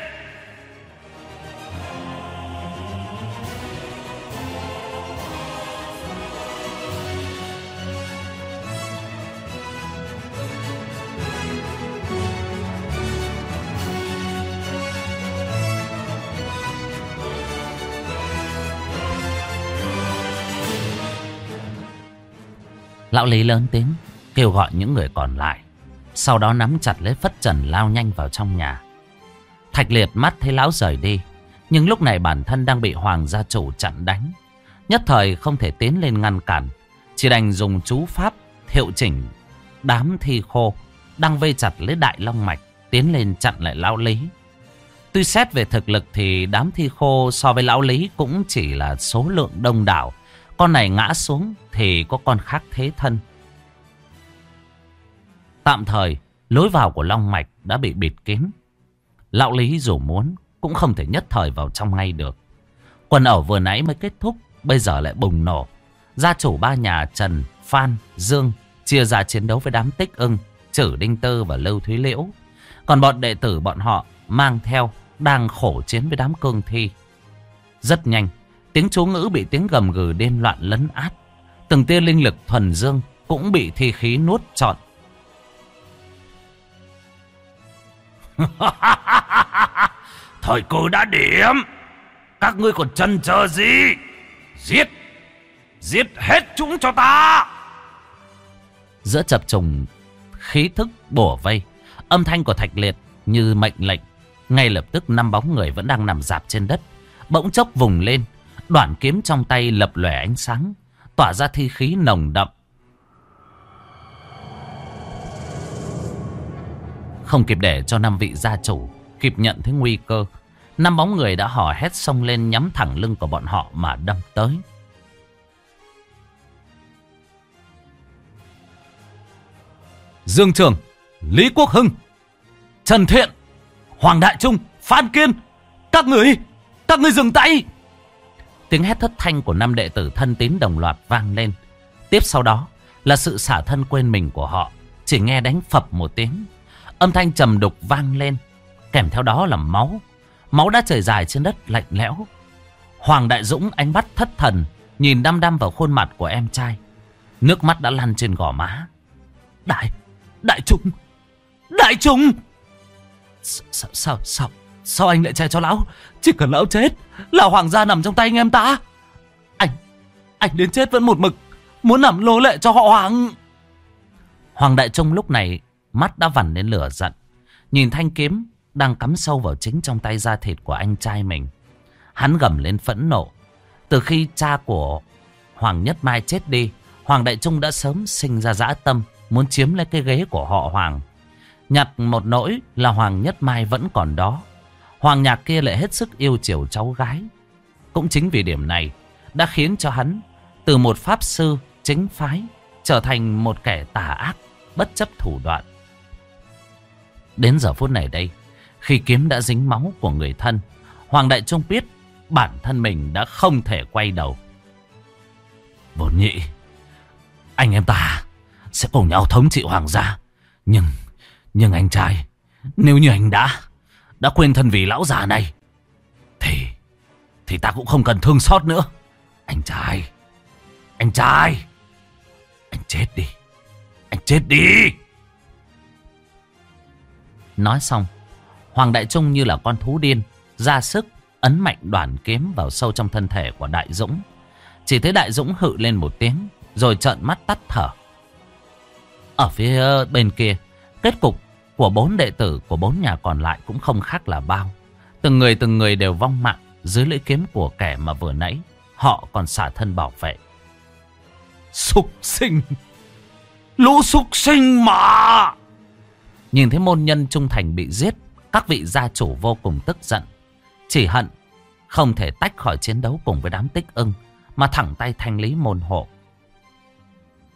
S1: Lão Lý lớn tiếng, kêu gọi những người còn lại. Sau đó nắm chặt lấy phất trần lao nhanh vào trong nhà. Thạch liệt mắt thấy lão rời đi. Nhưng lúc này bản thân đang bị hoàng gia chủ chặn đánh. Nhất thời không thể tiến lên ngăn cản. Chỉ đành dùng chú pháp hiệu chỉnh đám thi khô. Đang vây chặt lấy đại long mạch. Tiến lên chặn lại lão Lý. Tuy xét về thực lực thì đám thi khô so với lão Lý cũng chỉ là số lượng đông đảo. Con này ngã xuống thì có con khác thế thân. Tạm thời, lối vào của Long Mạch đã bị bịt kín. Lão Lý dù muốn, cũng không thể nhất thời vào trong ngay được. Quần ẩu vừa nãy mới kết thúc, bây giờ lại bùng nổ. Gia chủ ba nhà Trần, Phan, Dương chia ra chiến đấu với đám tích ưng, Chử Đinh Tơ và Lưu Thúy Liễu. Còn bọn đệ tử bọn họ mang theo đang khổ chiến với đám cương thi. Rất nhanh, tiếng chú ngữ bị tiếng gầm gừ đêm loạn lấn át. Từng tia linh lực thuần dương cũng bị thi khí nuốt trọn.
S2: Thời cơ đã điểm. Các ngươi còn chần chờ gì? Giết! Giết hết chúng cho ta!
S1: Giữa chập trùng khí thức bổ vây, âm thanh của thạch liệt như mệnh lệnh. Ngay lập tức năm bóng người vẫn đang nằm dạp trên đất. Bỗng chốc vùng lên, đoạn kiếm trong tay lập lòe ánh sáng, tỏa ra thi khí nồng đậm. Không kịp để cho năm vị gia chủ kịp nhận thấy nguy cơ, năm bóng người đã hò hét xông lên nhắm thẳng lưng của bọn họ mà đâm tới.
S2: Dương Trường, Lý Quốc Hưng, Trần Thiện, Hoàng Đại Trung, Phan Kiên, các người, các người dừng tay!
S1: Tiếng hét thất thanh của năm đệ tử thân tín đồng loạt vang lên. Tiếp sau đó, là sự xả thân quên mình của họ. Chỉ nghe đánh phập một tiếng. Âm thanh trầm đục vang lên. Kèm theo đó là máu. Máu đã chảy dài trên đất lạnh lẽo. Hoàng Đại Dũng ánh mắt thất thần. Nhìn đăm đăm vào khuôn mặt của em trai. Nước mắt đã lăn trên gò má. Đại, Đại Trung, Đại Trung. Sao, sao, sao, sao anh lại che cho lão? Chỉ cần lão chết là hoàng gia nằm trong tay anh em ta. Anh, anh đến chết vẫn một mực. Muốn làm lô lệ cho họ hoàng. Hoàng Đại Trung lúc này mắt đã vằn đến lửa giận. Nhìn thanh kiếm đang cắm sâu vào chính trong tay da thịt của anh trai mình. Hắn gầm lên phẫn nộ. Từ khi cha của Hoàng Nhất Mai chết đi, Hoàng Đại Trung đã sớm sinh ra dã tâm, muốn chiếm lấy cái ghế của họ Hoàng. Nhặt một nỗi là Hoàng Nhất Mai vẫn còn đó. Hoàng nhạc kia lại hết sức yêu chiều cháu gái. Cũng chính vì điểm này đã khiến cho hắn từ một pháp sư chính phái trở thành một kẻ tà ác, bất chấp thủ đoạn. Đến giờ phút này đây, khi kiếm đã dính máu của người thân, Hoàng Đại Trung biết bản thân mình đã không thể quay đầu. Vốn nhị, anh em ta sẽ cùng nhau thống trị Hoàng gia. Nhưng, nhưng anh trai, nếu như anh đã, đã quên thân vì lão già này, thì, thì ta cũng không cần thương xót nữa. Anh trai, anh trai, anh chết đi, anh chết đi. Nói xong, Hoàng Đại Trung như là con thú điên, ra sức ấn mạnh đoàn kiếm vào sâu trong thân thể của Đại Dũng. Chỉ thấy Đại Dũng hự lên một tiếng, rồi trợn mắt tắt thở. Ở phía bên kia, kết cục của bốn đệ tử của bốn nhà còn lại cũng không khác là bao. Từng người từng người đều vong mạng dưới lưỡi kiếm của kẻ mà vừa nãy họ còn xả thân bảo vệ. Súc sinh! Lũ súc sinh mà! Nhìn thấy môn nhân trung thành bị giết, các vị gia chủ vô cùng tức giận. Chỉ hận không thể tách khỏi chiến đấu cùng với đám tích ưng mà thẳng tay thanh lý môn hộ.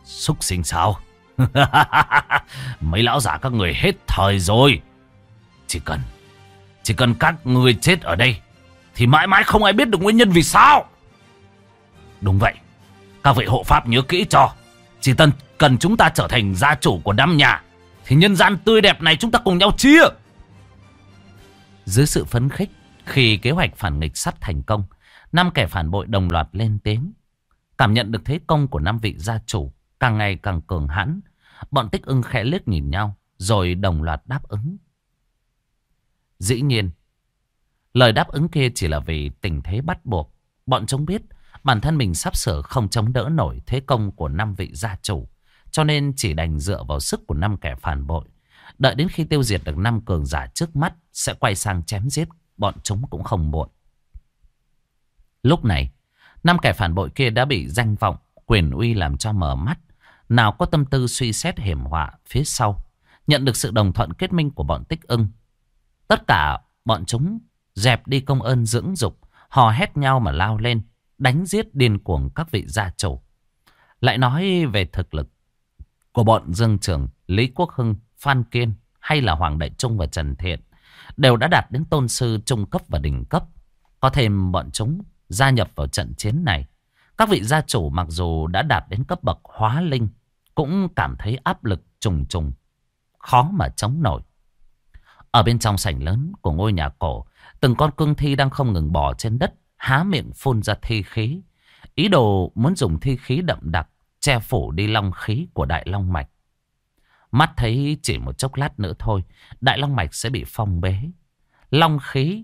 S1: Súc sinh sao? Mấy lão giả các người hết thời rồi. Chỉ cần, chỉ cần các người chết ở đây thì mãi mãi không ai biết được nguyên nhân vì sao. Đúng vậy, các vị hộ pháp nhớ kỹ cho. Chỉ cần, cần chúng ta trở thành gia chủ của đám nhà thì nhân gian tươi đẹp này chúng ta cùng nhau chia. Dưới sự phấn khích khi kế hoạch phản nghịch sắp thành công, năm kẻ phản bội đồng loạt lên tiếng. Cảm nhận được thế công của năm vị gia chủ càng ngày càng cường hãn, bọn tích ưng khẽ liếc nhìn nhau rồi đồng loạt đáp ứng. Dĩ nhiên, lời đáp ứng kia chỉ là vì tình thế bắt buộc. Bọn chúng biết bản thân mình sắp sửa không chống đỡ nổi thế công của năm vị gia chủ, cho nên chỉ đành dựa vào sức của năm kẻ phản bội. Đợi đến khi tiêu diệt được năm cường giả trước mắt sẽ quay sang chém giết bọn chúng cũng không muộn. Lúc này, năm kẻ phản bội kia đã bị danh vọng, quyền uy làm cho mở mắt. Nào có tâm tư suy xét hiểm họa phía sau. Nhận được sự đồng thuận kết minh của bọn tích ưng. Tất cả bọn chúng dẹp đi công ơn dưỡng dục, hò hét nhau mà lao lên, đánh giết điên cuồng các vị gia chủ. Lại nói về thực lực của bọn Dương Trường, Lý Quốc Hưng, Phan Kiên hay là Hoàng Đại Trung và Trần Thiện đều đã đạt đến tôn sư trung cấp và đỉnh cấp. Có thêm bọn chúng gia nhập vào trận chiến này. Các vị gia chủ mặc dù đã đạt đến cấp bậc hóa linh, cũng cảm thấy áp lực trùng trùng, khó mà chống nổi. Ở bên trong sảnh lớn của ngôi nhà cổ, từng con cương thi đang không ngừng bò trên đất, há miệng phun ra thi khí. Ý đồ muốn dùng thi khí đậm đặc, che phủ đi long khí của đại long mạch. Mắt thấy chỉ một chốc lát nữa thôi, đại long mạch sẽ bị phong bế. Long khí,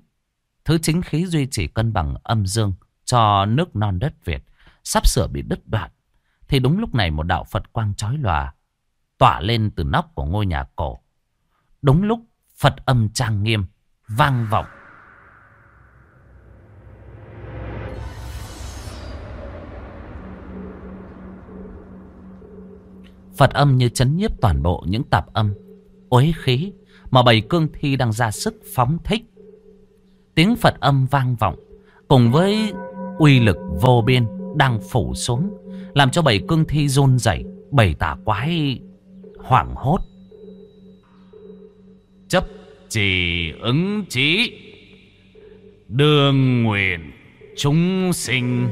S1: thứ chính khí duy trì cân bằng âm dương cho nước non đất Việt, sắp sửa bị đứt đoạn. Thì đúng lúc này một đạo Phật quang chói lòa tỏa lên từ nóc của ngôi nhà cổ. Đúng lúc Phật âm trang nghiêm, vang vọng. Phật âm như chấn nhiếp toàn bộ những tạp âm, uế khí mà bầy cương thi đang ra sức phóng thích. Tiếng Phật âm vang vọng cùng với uy lực vô biên đang phủ xuống, làm cho bầy cương thi run rẩy, bầy tà quái hoảng hốt. Chấp chỉ ứng trí đường nguyện chúng sinh,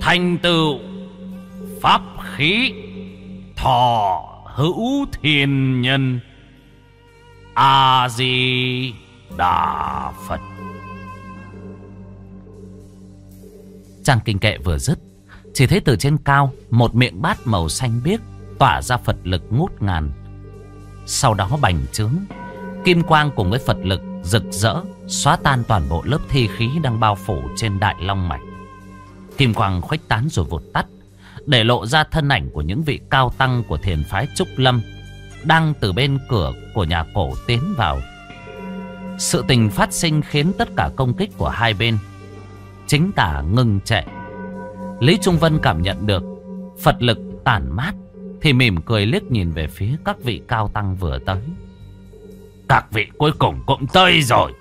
S1: thành tựu pháp khí
S2: thọ hữu thiên nhân a di đà phật
S1: trang kinh kệ vừa dứt. Chỉ thấy từ trên cao, một miệng bát màu xanh biếc tỏa ra phật lực ngút ngàn. Sau đó bành trướng, kim quang cùng với phật lực rực rỡ, xóa tan toàn bộ lớp thi khí đang bao phủ trên đại long mạch. Kim quang khuếch tán rồi vụt tắt, để lộ ra thân ảnh của những vị cao tăng của thiền phái Trúc Lâm đang từ bên cửa của nhà cổ tiến vào. Sự tình phát sinh khiến tất cả công kích của hai bên chính tả ngưng trệ. Lý Trung Vân cảm nhận được Phật lực tản mát thì mỉm cười liếc nhìn về phía các vị cao tăng vừa tới.
S2: Các vị cuối cùng cũng tới rồi.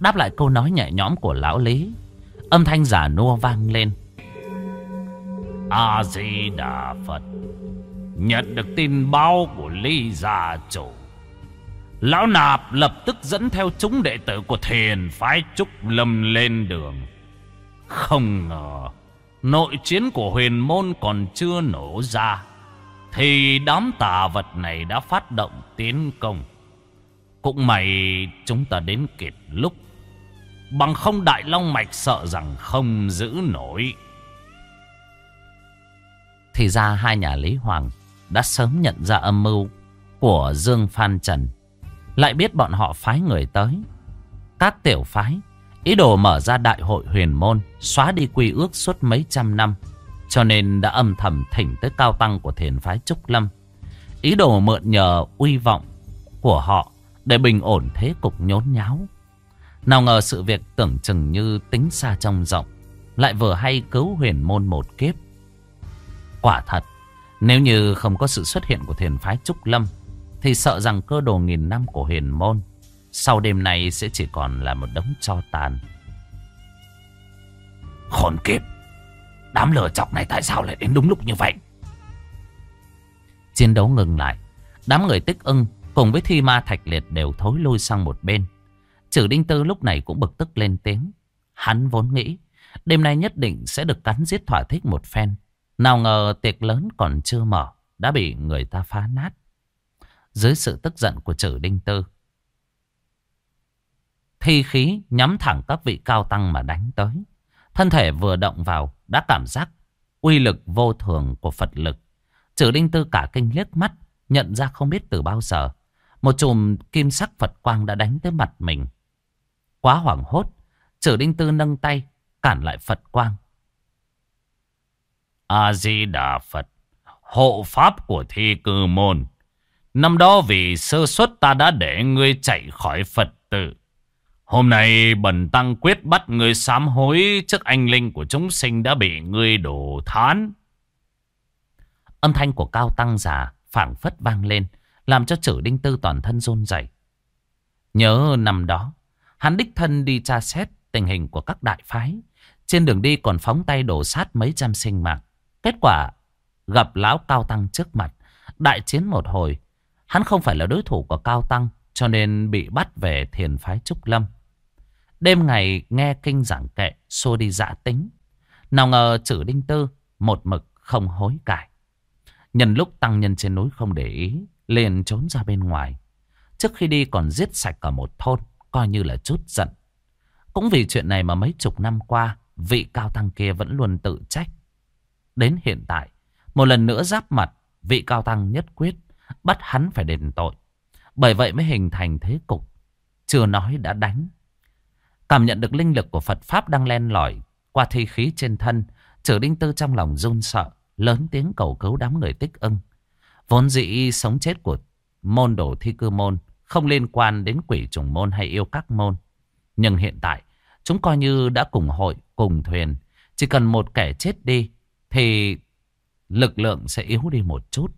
S1: Đáp lại câu nói nhẹ nhõm của lão Lý, âm thanh giả nua vang lên.
S2: A-di-đà Phật Nhận được tin báo của lý Gia Chủ Lão Nạp lập tức dẫn theo chúng đệ tử của thiền phái Trúc Lâm lên đường. Không ngờ, Nội chiến của huyền môn còn chưa nổ ra, Thì đám tà vật này đã phát động tiến công. Cũng may chúng ta đến kịp lúc. Bằng không Đại Long Mạch sợ rằng không giữ nổi.
S1: Thì ra hai nhà Lý Hoàng đã sớm nhận ra âm mưu của Dương Phan Trần. Lại biết bọn họ phái người tới. Các tiểu phái ý đồ mở ra đại hội huyền môn, xóa đi quy ước suốt mấy trăm năm. Cho nên đã âm thầm thỉnh tới cao tăng của thiền phái Trúc Lâm. Ý đồ mượn nhờ uy vọng của họ để bình ổn thế cục nhốn nháo. Nào ngờ sự việc tưởng chừng như tính xa trong rộng, lại vừa hay cứu huyền môn một kiếp. Quả thật, nếu như không có sự xuất hiện của thiền phái Trúc Lâm, thì sợ rằng cơ đồ nghìn năm của huyền môn sau đêm nay sẽ chỉ còn là một đống cho tàn.
S2: Khốn kiếp, đám lửa chọc này tại sao lại đến đúng lúc như vậy?
S1: Chiến đấu ngừng lại, đám người tích ưng cùng với thi ma thạch liệt đều thối lui sang một bên. Trừ Đinh Tư lúc này cũng bực tức lên tiếng. Hắn vốn nghĩ đêm nay nhất định sẽ được cắn giết thỏa thích một phen. Nào ngờ tiệc lớn còn chưa mở Đã bị người ta phá nát dưới sự tức giận của trừ đinh tư Thi khí nhắm thẳng các vị cao tăng mà đánh tới. Thân thể vừa động vào Đã cảm giác uy lực vô thường của Phật lực. Trừ đinh tư cả kinh liếc mắt Nhận ra không biết từ bao giờ. Một chùm kim sắc Phật quang đã đánh tới mặt mình. Quá hoảng hốt Trừ đinh tư nâng tay Cản lại Phật quang.
S2: A-di-đà Phật, hộ pháp của thi cư môn. Năm đó vì sơ suất ta đã để ngươi chạy khỏi Phật tử. Hôm nay bần tăng quyết bắt ngươi sám hối trước anh linh của chúng sinh đã bị ngươi đổ thán.
S1: Âm thanh của cao tăng già phảng phất vang lên, làm cho chử đinh tư toàn thân run rẩy. Nhớ năm đó, hắn đích thân đi tra xét tình hình của các đại phái. Trên đường đi còn phóng tay đổ sát mấy trăm sinh mạng. Kết quả gặp lão Cao Tăng trước mặt. Đại chiến một hồi. Hắn không phải là đối thủ của Cao Tăng. Cho nên bị bắt về thiền phái Trúc Lâm. Đêm ngày nghe kinh giảng kệ. Xô đi dạ tính. Nào ngờ chữ đinh tư. Một mực không hối cải. Nhân lúc tăng nhân trên núi không để ý. Liền trốn ra bên ngoài. Trước khi đi còn giết sạch cả một thôn. Coi như là chút giận. Cũng vì chuyện này mà mấy chục năm qua. Vị cao tăng kia vẫn luôn tự trách Đến hiện tại, một lần nữa giáp mặt, vị cao tăng nhất quyết bắt hắn phải đền tội. Bởi vậy mới hình thành thế cục. Chưa nói đã đánh. Cảm nhận được linh lực của Phật Pháp đang len lỏi qua thi khí trên thân. Trở đinh tư trong lòng run sợ, lớn tiếng cầu cứu đám người tích ưng. Vốn dĩ sống chết của môn đồ thi cư môn không liên quan đến quỷ trùng môn hay yêu các môn. Nhưng hiện tại, chúng coi như đã cùng hội, cùng thuyền. Chỉ cần một kẻ chết đi thì lực lượng sẽ yếu đi một chút.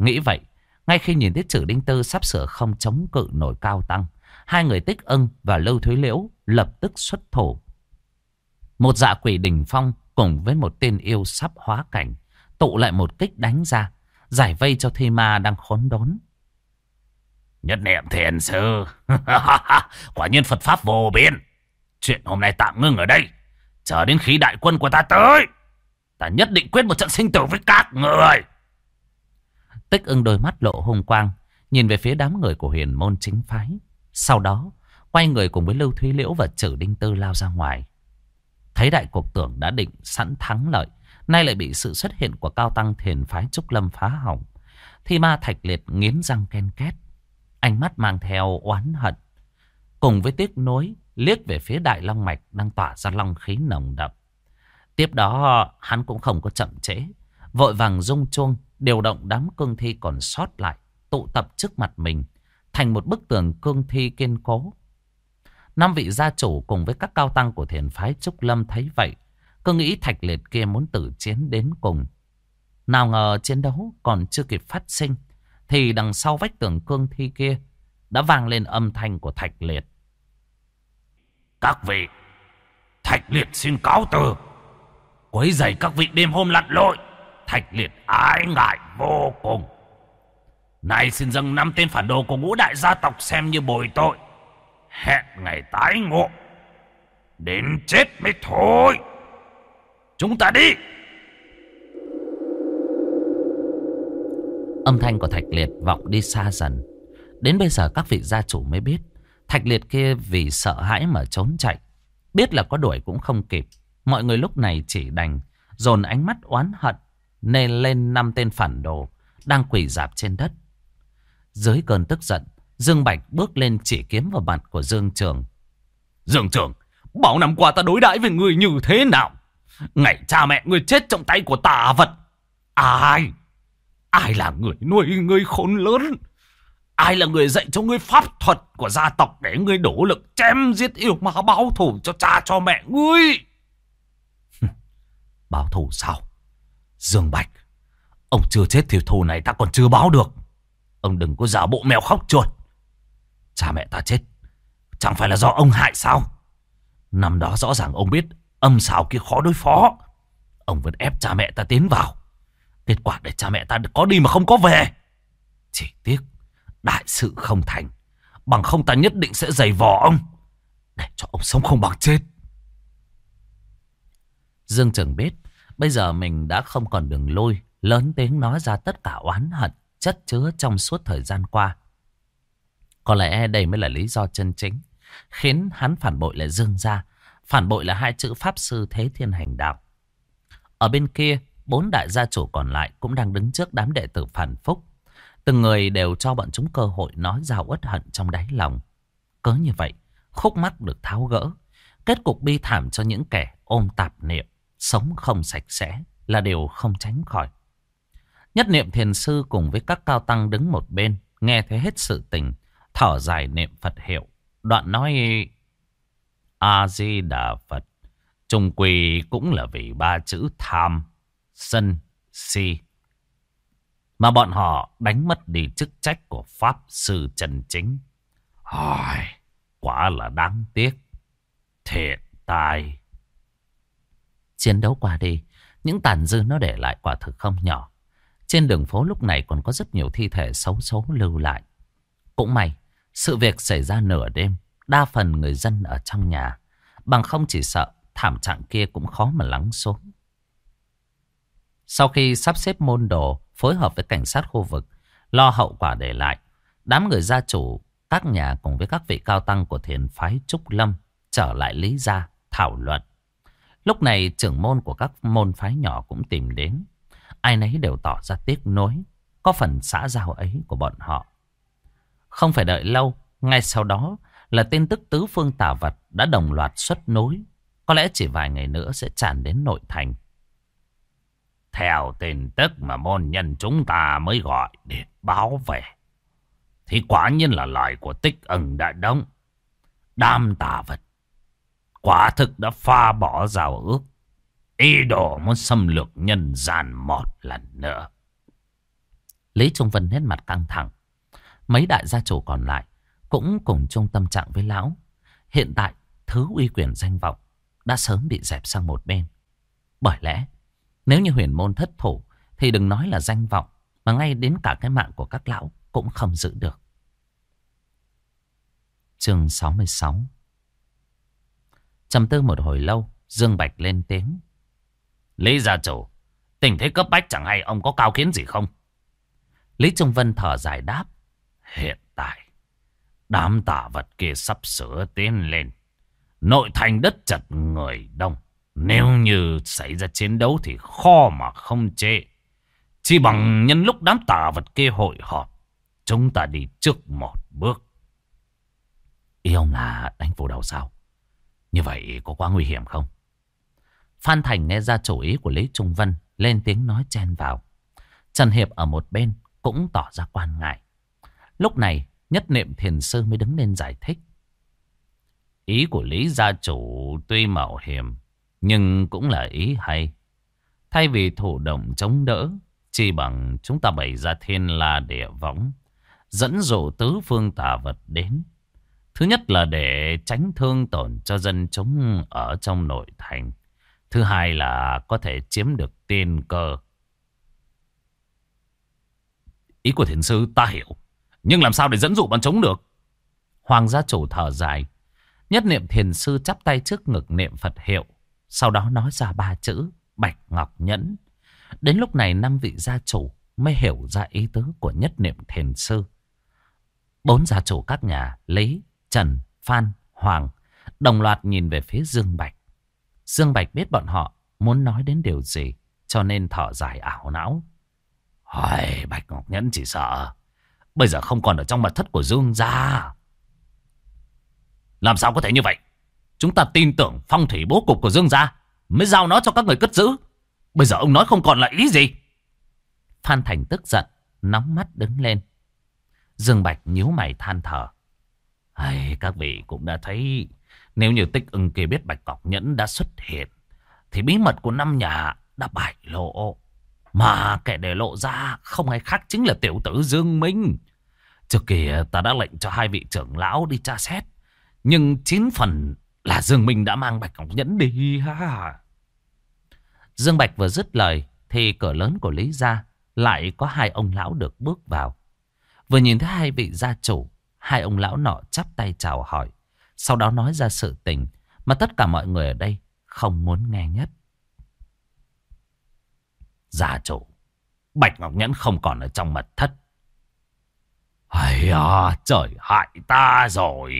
S1: Nghĩ vậy, ngay khi nhìn thấy Trử Đinh Tư sắp sửa không chống cự nổi cao tăng, hai người Tích Ưng và Lưu Thúy Liễu lập tức xuất thủ. Một dạ quỷ đỉnh phong cùng với một tên yêu sắp hóa cảnh, tụ lại một kích đánh ra, giải vây cho thi ma đang khốn đốn.
S2: Nhất niệm thiền sư, quả nhiên Phật Pháp vô biên. Chuyện hôm nay tạm ngưng ở đây, chờ đến khi đại quân của ta tới. Ta nhất định quyết một trận sinh tử với các người.
S1: Tích ưng đôi mắt lộ hung quang, nhìn về phía đám người của huyền môn chính phái. Sau đó, quay người cùng với Lưu Thúy Liễu và Trử Đinh Tư lao ra ngoài. Thấy đại cuộc tưởng đã định sẵn thắng lợi, nay lại bị sự xuất hiện của cao tăng thiền phái Trúc Lâm phá hỏng. Thì ma thạch liệt nghiến răng ken két, ánh mắt mang theo oán hận. Cùng với tiếc nối, liếc về phía đại long mạch đang tỏa ra long khí nồng đậm. Tiếp đó hắn cũng không có chậm trễ, vội vàng rung chuông, điều động đám cương thi còn sót lại, tụ tập trước mặt mình, thành một bức tường cương thi kiên cố. Năm vị gia chủ cùng với các cao tăng của thiền phái Trúc Lâm thấy vậy, cứ nghĩ thạch liệt kia muốn tử chiến đến cùng. Nào ngờ chiến đấu còn chưa kịp phát sinh, thì đằng sau vách tường cương thi kia đã vang lên âm thanh của thạch liệt.
S2: Các vị, thạch liệt xin cáo từ. Quấy giày các vị đêm hôm lặn lội, thạch liệt ái ngại vô cùng. Này xin dâng năm tên phản đồ của ngũ đại gia tộc xem như bồi tội. Hẹn ngày tái ngộ. Đến chết mới thôi. Chúng ta đi.
S1: Âm thanh của Thạch Liệt vọng đi xa dần. Đến bây giờ các vị gia chủ mới biết. Thạch Liệt kia vì sợ hãi mà trốn chạy. Biết là có đuổi cũng không kịp. Mọi người lúc này chỉ đành dồn ánh mắt oán hận nên lên năm tên phản đồ đang quỳ dạp trên đất. Dưới cơn tức giận, Dương Bạch bước lên chỉ kiếm vào mặt của Dương Trường.
S2: Dương Trường, bao năm qua ta đối đãi với người như thế nào? Ngày cha mẹ người chết trong tay của tà vật. Ai? Ai là người nuôi người khốn lớn? Ai là người dạy cho ngươi pháp thuật của gia tộc để ngươi đổ lực chém giết yêu ma báo thù cho cha cho mẹ ngươi?
S1: báo thù sao? Dương Bạch, ông chưa chết thì thù này ta còn chưa báo được. Ông đừng có giả bộ mèo khóc chuột. Cha mẹ ta chết, chẳng phải là do ông hại sao? Năm đó rõ ràng ông biết âm xào kia khó đối phó. Ông vẫn ép cha mẹ ta tiến vào. Kết quả để cha mẹ ta có đi mà không có về. Chỉ tiếc, đại sự không thành. Bằng không ta nhất định sẽ giày vò ông. Để cho ông sống không bằng chết. Dương Trừng biết, bây giờ mình đã không còn đường lôi, lớn tiếng nói ra tất cả oán hận, chất chứa trong suốt thời gian qua. Có lẽ đây mới là lý do chân chính, khiến hắn phản bội lại Dương gia, phản bội là hai chữ Pháp Sư Thế Thiên Hành Đạo. Ở bên kia, bốn đại gia chủ còn lại cũng đang đứng trước đám đệ tử phản phúc. Từng người đều cho bọn chúng cơ hội nói ra uất hận trong đáy lòng. Cớ như vậy, khúc mắc được tháo gỡ. Kết cục bi thảm cho những kẻ ôm tạp niệm, sống không sạch sẽ là điều không tránh khỏi. Nhất niệm thiền sư cùng với các cao tăng đứng một bên, nghe thấy hết sự tình, thở dài niệm Phật hiệu. Đoạn nói, A-di-đà Phật, trung quỳ cũng là vì ba chữ tham, sân, si. Mà bọn họ đánh mất đi chức trách của Pháp Sư Trần Chính. Hỏi, quả là đáng tiếc. Thiệt tai. Chiến đấu qua đi, những tàn dư nó để lại quả thực không nhỏ. Trên đường phố lúc này còn có rất nhiều thi thể xấu xấu lưu lại. Cũng may, sự việc xảy ra nửa đêm, đa phần người dân ở trong nhà. Bằng không chỉ sợ, thảm trạng kia cũng khó mà lắng xuống. Sau khi sắp xếp môn đồ, phối hợp với cảnh sát khu vực, lo hậu quả để lại, đám người gia chủ, các nhà cùng với các vị cao tăng của thiền phái Trúc Lâm trở lại Lý Gia thảo luận. Lúc này trưởng môn của các môn phái nhỏ cũng tìm đến. Ai nấy đều tỏ ra tiếc nối, có phần xã giao ấy của bọn họ. Không phải đợi lâu, ngay sau đó là tin tức tứ phương tả vật đã đồng loạt xuất nối. Có lẽ chỉ vài ngày nữa sẽ tràn đến nội thành. Theo tin tức mà môn nhân chúng ta mới gọi để báo về. Thì quả nhiên là lời của tích ẩn đã đông. Đam tà vật. Quả thực đã pha bỏ rào ước. Ý đồ muốn xâm lược nhân gian một lần nữa. Lý Trung Vân hết mặt căng thẳng. Mấy đại gia chủ còn lại cũng cùng chung tâm trạng với lão. Hiện tại, thứ uy quyền danh vọng đã sớm bị dẹp sang một bên. Bởi lẽ, nếu như huyền môn thất thủ, thì đừng nói là danh vọng, mà ngay đến cả cái mạng của các lão cũng không giữ được. Chương 66 Trầm tư một hồi lâu, Dương Bạch lên tiếng.
S2: Lý gia chủ, tình thế cấp bách chẳng hay ông có cao kiến gì không?
S1: Lý Trung Vân thở dài đáp. Hiện tại, đám tà vật kia sắp sửa tiến lên. Nội thành đất chật người đông. Nếu như xảy ra chiến đấu thì khó mà không chê. Chỉ bằng nhân lúc đám tà vật kia hội họp, chúng ta đi trước một bước.
S2: Ý ông là đánh phủ đầu sao? Như vậy có quá nguy hiểm không?
S1: Phan Thành nghe ra chủ ý của Lý Trung Vân, lên tiếng nói chen vào. Trần Hiệp ở một bên cũng tỏ ra quan ngại. Lúc này, nhất niệm thiền sư mới đứng lên giải thích. Ý của Lý gia chủ tuy mạo hiểm, nhưng cũng là ý hay. Thay vì thủ động chống đỡ, chỉ bằng chúng ta bày ra thiên la địa võng, dẫn dụ tứ phương tà vật đến. Thứ nhất là để tránh thương tổn cho dân chúng ở trong nội thành. Thứ hai là có thể chiếm được tiên cơ.
S2: Ý của thiền sư ta hiểu. Nhưng làm sao để dẫn dụ bọn chúng được?
S1: Hoàng gia chủ thở dài. Nhất niệm thiền sư chắp tay trước ngực niệm Phật hiệu. Sau đó nói ra ba chữ Bạch Ngọc Nhẫn. Đến lúc này năm vị gia chủ mới hiểu ra ý tứ của nhất niệm thiền sư. Bốn gia chủ các nhà Lý, Trần, Phan, Hoàng đồng loạt nhìn về phía Dương Bạch. Dương Bạch biết bọn họ muốn nói đến điều gì cho nên thở dài ảo não.
S2: Hỏi Bạch Ngọc Nhẫn chỉ sợ bây giờ không còn ở trong mật thất của Dương gia. Làm sao có thể như vậy? Chúng ta tin tưởng phong thủy bố cục của Dương gia mới giao nó cho các người cất giữ. Bây giờ ông nói không còn là ý gì?
S1: Phan Thành tức giận, nóng mắt đứng lên. Dương Bạch nhíu mày than thở.
S2: Ai, các vị cũng đã thấy nếu như tích ưng kia biết Bạch cọc Nhẫn đã xuất hiện thì bí mật của năm nhà đã bại lộ. Mà kẻ để lộ ra không ai khác chính là tiểu tử Dương Minh. Trước kia ta đã lệnh cho hai vị trưởng lão đi tra xét. Nhưng chín phần là Dương Minh đã mang Bạch cọc Nhẫn đi ha.
S1: Dương Bạch vừa dứt lời thì cửa lớn của Lý Gia lại có hai ông lão được bước vào. Vừa nhìn thấy hai vị gia chủ, hai ông lão nọ chắp tay chào hỏi. Sau đó nói ra sự tình mà tất cả mọi người ở đây không muốn nghe nhất.
S2: Gia chủ, Bạch Ngọc Nhẫn không còn ở trong mật thất. Ây à, trời hại ta rồi.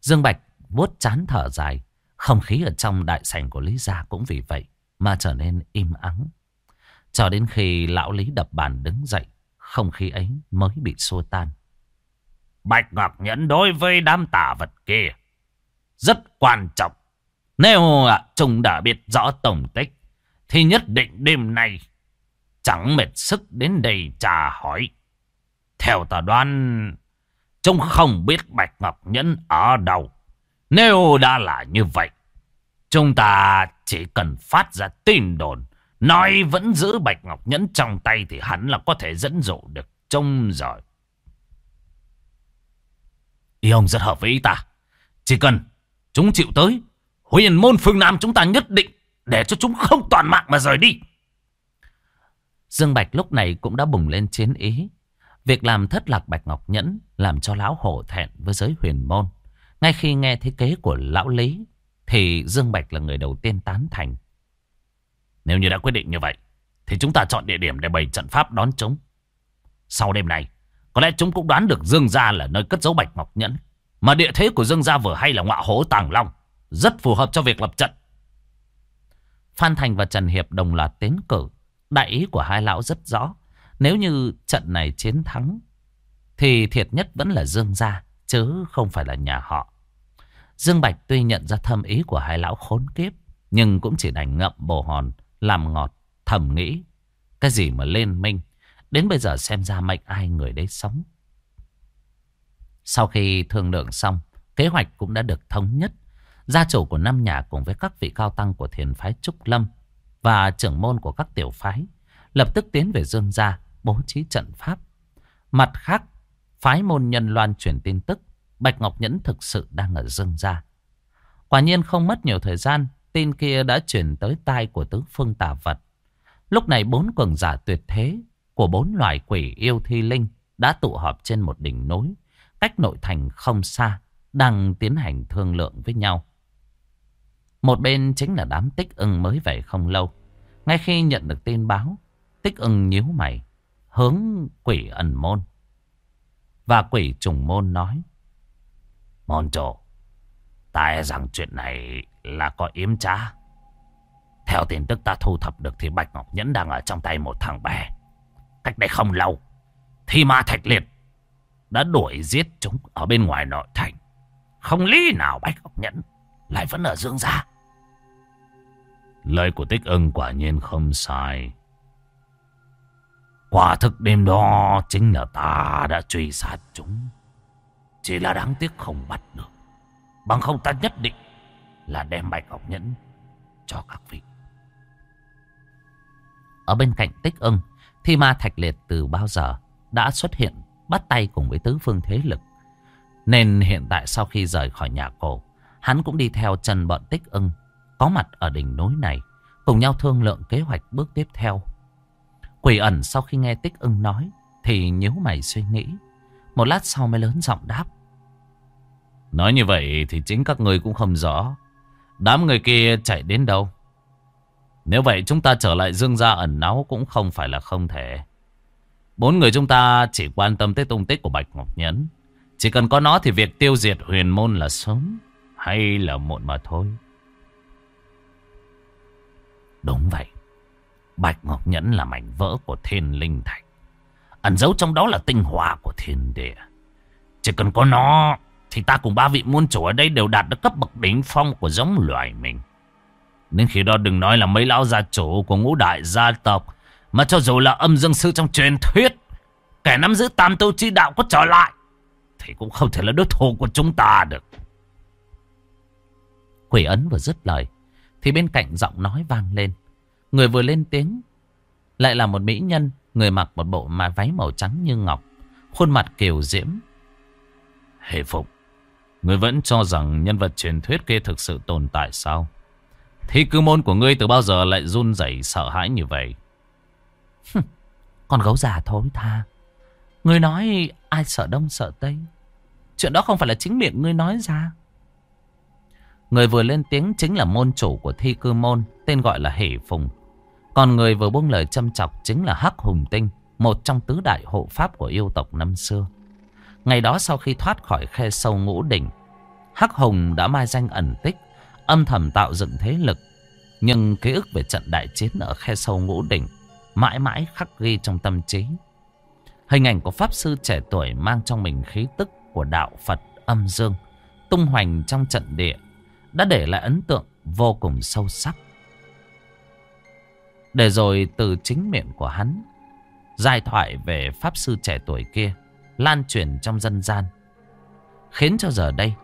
S1: Dương Bạch vuốt chán thở dài. Không khí ở trong đại sảnh của Lý Gia cũng vì vậy mà trở nên im ắng. Cho đến khi lão Lý đập bàn đứng dậy, không khí ấy mới bị xua tan.
S2: Bạch Ngọc Nhẫn đối với đám tà vật kia rất quan trọng. Nếu à, chúng đã biết rõ tổng tích, thì nhất định đêm nay chẳng mệt sức đến đây trà hỏi. Theo ta đoán, chúng không biết Bạch Ngọc Nhẫn ở đâu. Nếu đã là như vậy, chúng ta chỉ cần phát ra tin đồn, nói vẫn giữ Bạch Ngọc Nhẫn trong tay thì hắn là có thể dẫn dụ được trông rồi. Ý ông rất hợp với ý ta. Chỉ cần chúng chịu tới, huyền môn phương Nam chúng ta nhất định để cho chúng không toàn mạng mà rời đi.
S1: Dương Bạch lúc này cũng đã bùng lên chiến ý. Việc làm thất lạc Bạch Ngọc Nhẫn làm cho lão hổ thẹn với giới huyền môn. Ngay khi nghe thế kế của lão Lý thì Dương Bạch là người đầu tiên tán thành.
S2: Nếu như đã quyết định như vậy thì chúng ta chọn địa điểm để bày trận pháp đón chúng. Sau đêm này có lẽ chúng cũng đoán được Dương Gia là nơi cất giấu Bạch Ngọc Nhẫn. Mà địa thế của Dương Gia vừa hay là ngọa hố Tàng Long. Rất phù hợp cho việc lập trận.
S1: Phan Thành và Trần Hiệp đồng loạt tiến cử. Đại ý của hai lão rất rõ. Nếu như trận này chiến thắng, thì thiệt nhất vẫn là Dương Gia, chứ không phải là nhà họ. Dương Bạch tuy nhận ra thâm ý của hai lão khốn kiếp, nhưng cũng chỉ đành ngậm bồ hòn, làm ngọt, thầm nghĩ. Cái gì mà lên minh Đến bây giờ xem ra mệnh ai người đấy sống. Sau khi thương lượng xong, kế hoạch cũng đã được thống nhất. Gia chủ của năm nhà cùng với các vị cao tăng của thiền phái Trúc Lâm và trưởng môn của các tiểu phái lập tức tiến về Dương Gia bố trí trận pháp. Mặt khác, phái môn nhân loan truyền tin tức Bạch Ngọc Nhẫn thực sự đang ở Dương Gia. Quả nhiên không mất nhiều thời gian, tin kia đã chuyển tới tai của tứ phương tà vật. Lúc này bốn cường giả tuyệt thế của bốn loài quỷ yêu thi linh đã tụ họp trên một đỉnh núi, cách nội thành không xa, đang tiến hành thương lượng với nhau. Một bên chính là đám tích ưng mới về không lâu. Ngay khi nhận được tin báo, tích ưng nhíu mày. hướng quỷ ẩn môn. Và quỷ trùng môn nói.
S2: Môn chủ, ta e rằng chuyện này là có yếm trá. Theo tin tức ta thu thập được thì Bạch Ngọc Nhẫn đang ở trong tay một thằng bé. Cách đây không lâu, thì ma thạch liệt đã đuổi giết chúng ở bên ngoài nội thành. Không lý nào bách Ngọc Nhẫn lại vẫn ở dương gia. Lời của tích ưng quả nhiên không sai. Quả thực đêm đó chính là ta đã truy sát chúng. Chỉ là đáng tiếc không bắt được. Bằng không ta nhất định là đem bạch ngọc nhẫn cho các vị.
S1: Ở bên cạnh tích ưng, thi ma thạch liệt từ bao giờ đã xuất hiện bắt tay cùng với tứ phương thế lực. Nên hiện tại sau khi rời khỏi nhà cổ, hắn cũng đi theo chân bọn tích ưng, có mặt ở đỉnh núi này, cùng nhau thương lượng kế hoạch bước tiếp theo. Quỷ ẩn sau khi nghe tích ưng nói, thì nhíu mày suy nghĩ. Một lát sau mới lớn giọng đáp.
S2: Nói như vậy thì chính các người cũng không rõ. Đám người kia chạy đến đâu? Nếu vậy chúng ta trở lại dương gia ẩn náu cũng không phải là không thể. Bốn người chúng ta chỉ quan tâm tới tung tích của Bạch Ngọc Nhẫn. Chỉ cần có nó thì việc tiêu diệt huyền môn là sớm hay là muộn mà thôi. Đúng vậy. Bạch Ngọc Nhẫn là mảnh vỡ của thiên linh thạch. Ẩn giấu trong đó là tinh hoa của thiên địa. Chỉ cần có nó thì ta cùng ba vị môn chủ ở đây đều đạt được cấp bậc đỉnh phong của giống loài mình. Nên khi đó đừng nói là mấy lão gia chủ của ngũ đại gia tộc. Mà cho dù là âm dương sư trong truyền thuyết. Kẻ nắm giữ tam tu chi đạo có trở lại. Thì cũng không thể là đối thủ của chúng ta được.
S1: Quỷ ấn vừa dứt lời. Thì bên cạnh giọng nói vang lên. Người vừa lên tiếng. Lại là một mỹ nhân. Người mặc một bộ mà váy màu trắng như ngọc. Khuôn mặt kiều diễm.
S2: Hề phục. Người vẫn cho rằng nhân vật truyền thuyết kia thực sự tồn tại sao? Thì cư môn của ngươi từ bao giờ lại run rẩy sợ hãi như vậy?
S1: Con gấu già thối tha. Ngươi nói ai sợ đông sợ tây. Chuyện đó không phải là chính miệng ngươi nói ra. Người vừa lên tiếng chính là môn chủ của thi cư môn, tên gọi là Hỷ Phùng. Còn người vừa buông lời châm chọc chính là Hắc Hùng Tinh, một trong tứ đại hộ pháp của yêu tộc năm xưa. Ngày đó sau khi thoát khỏi khe sâu ngũ đỉnh, Hắc Hùng đã mai danh ẩn tích, âm thầm tạo dựng thế lực. Nhưng ký ức về trận đại chiến ở khe sâu ngũ đỉnh mãi mãi khắc ghi trong tâm trí. Hình ảnh của Pháp Sư trẻ tuổi mang trong mình khí tức của đạo Phật âm dương, tung hoành trong trận địa, đã để lại ấn tượng vô cùng sâu sắc. Để rồi từ chính miệng của hắn, giải thoại về Pháp Sư trẻ tuổi kia lan truyền trong dân gian. Khiến cho giờ đây,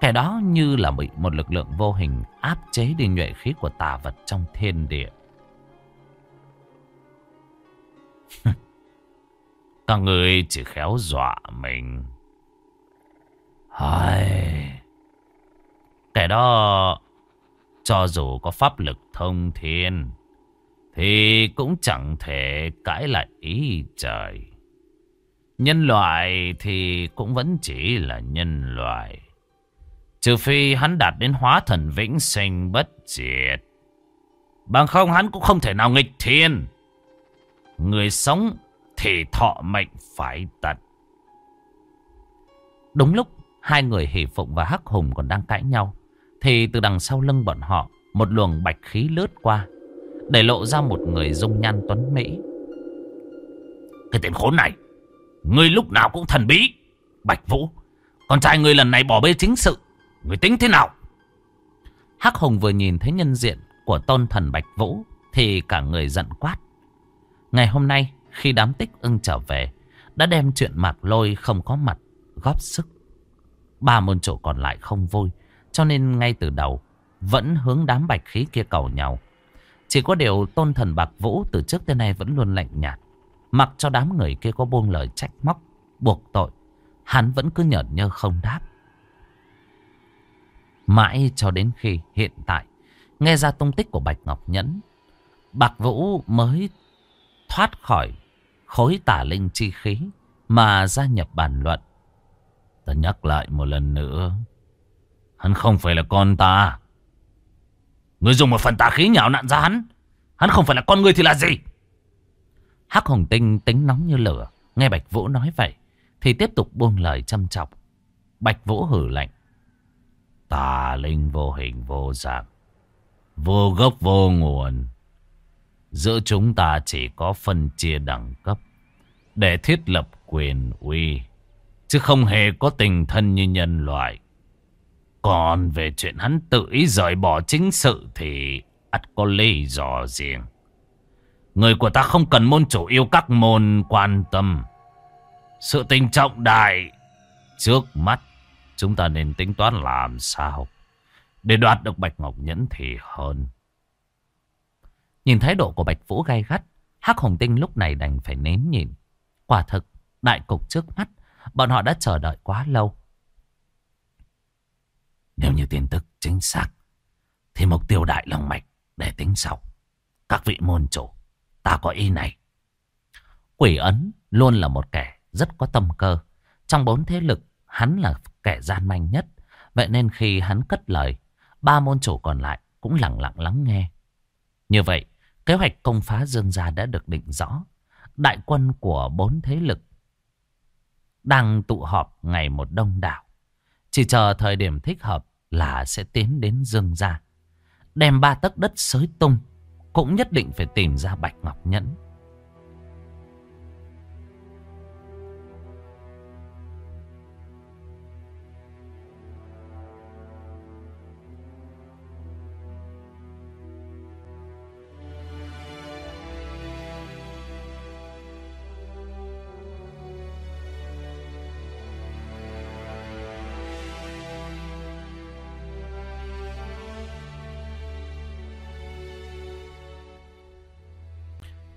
S1: kẻ đó như là bị một lực lượng vô hình áp chế đi nhuệ khí của tà vật trong thiên địa.
S2: Các người chỉ khéo dọa mình. Ai... Kẻ đó cho dù có pháp lực thông thiên thì cũng chẳng thể cãi lại ý trời. Nhân loại thì cũng vẫn chỉ là nhân loại. Trừ phi hắn đạt đến hóa thần vĩnh sinh bất diệt. Bằng không, hắn cũng không thể nào nghịch thiên. Người sống thì thọ mệnh phải tận.
S1: Đúng lúc hai người hỷ phụng và hắc hùng còn đang cãi nhau. Thì từ đằng sau lưng bọn họ, một luồng bạch khí lướt qua. Để lộ ra một người dung nhan tuấn Mỹ.
S2: Cái tên khốn này. Ngươi lúc nào cũng thần bí. Bạch Vũ. Con trai ngươi lần này bỏ bê chính sự người tính thế nào?
S1: Hắc Hùng vừa nhìn thấy nhân diện của tôn thần Bạch Vũ. Thì cả người giận quát. Ngày hôm nay khi đám tích ưng trở về. Đã đem chuyện mạc lôi không có mặt góp sức. Ba môn chủ còn lại không vui. Cho nên ngay từ đầu vẫn hướng đám bạch khí kia cầu nhau. Chỉ có điều tôn thần Bạc Vũ từ trước tới nay vẫn luôn lạnh nhạt. Mặc cho đám người kia có buông lời trách móc, buộc tội, hắn vẫn cứ nhởn nhơ không đáp. Mãi cho đến khi hiện tại, nghe ra tung tích của Bạch Ngọc Nhẫn, Bạc Vũ mới thoát khỏi khối tả linh chi khí mà gia nhập bàn luận.
S2: Ta nhắc lại một lần nữa, hắn không phải là con ta. Người dùng một phần tà khí nhạo nặn ra hắn, hắn không phải là con người thì là gì?
S1: Hắc Hồng Tinh tính nóng như lửa. Nghe Bạch Vũ nói vậy. Thì tiếp tục buông lời châm chọc. Bạch Vũ hử lạnh. Tà linh vô hình vô dạng. Vô gốc vô nguồn. Giữa chúng ta chỉ có phân chia đẳng cấp. Để thiết lập quyền uy. Chứ không hề có tình thân như nhân loại. Còn về chuyện hắn tự ý rời bỏ chính sự thì ắt có lý do riêng. Người của ta không cần môn chủ yêu các môn quan tâm. Sự tình trọng đại trước mắt chúng ta nên tính toán làm sao để đoạt được Bạch Ngọc Nhẫn thì hơn. Nhìn thái độ của Bạch Vũ gay gắt, Hắc Hồng Tinh lúc này đành phải nếm nhìn. Quả thực, đại cục trước mắt, bọn họ đã chờ đợi quá lâu. Nếu như tin tức chính xác, thì mục tiêu đại lòng mạch để tính sau. Các vị môn chủ, ta có ý này. Quỷ ấn luôn là một kẻ rất có tâm cơ. Trong bốn thế lực, hắn là kẻ gian manh nhất. Vậy nên khi hắn cất lời, ba môn chủ còn lại cũng lặng lặng lắng nghe. Như vậy, kế hoạch công phá Dương Gia đã được định rõ. Đại quân của bốn thế lực đang tụ họp ngày một đông đảo. Chỉ chờ thời điểm thích hợp là sẽ tiến đến Dương Gia. Đem ba tấc đất sới tung, cũng nhất định phải tìm ra Bạch Ngọc Nhẫn.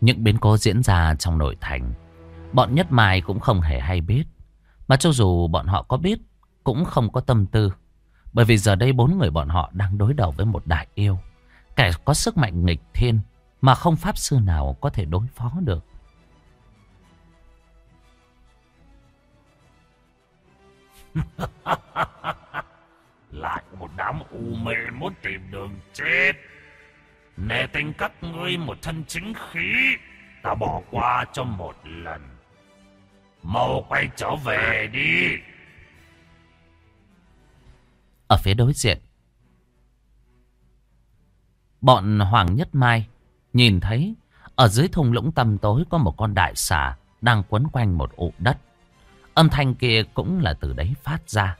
S1: Những biến cố diễn ra trong nội thành. Bọn Nhất Mai cũng không hề hay biết, Mà cho dù bọn họ có biết, Cũng không có tâm tư. Bởi vì giờ đây bốn người bọn họ đang đối đầu với một đại yêu, Kẻ có sức mạnh nghịch thiên Mà không pháp sư nào có thể đối phó được.
S2: Lại một đám u mê muốn tìm đường chết. Nề tình các ngươi một thân chính khí, Ta bỏ qua cho một lần. Mau quay trở về đi.
S1: Ở phía đối diện, Bọn Hoàng Nhất Mai Nhìn thấy Ở dưới thung lũng tăm tối Có một con đại xà Đang quấn quanh một ụ đất. Âm thanh kia cũng là từ đấy phát ra.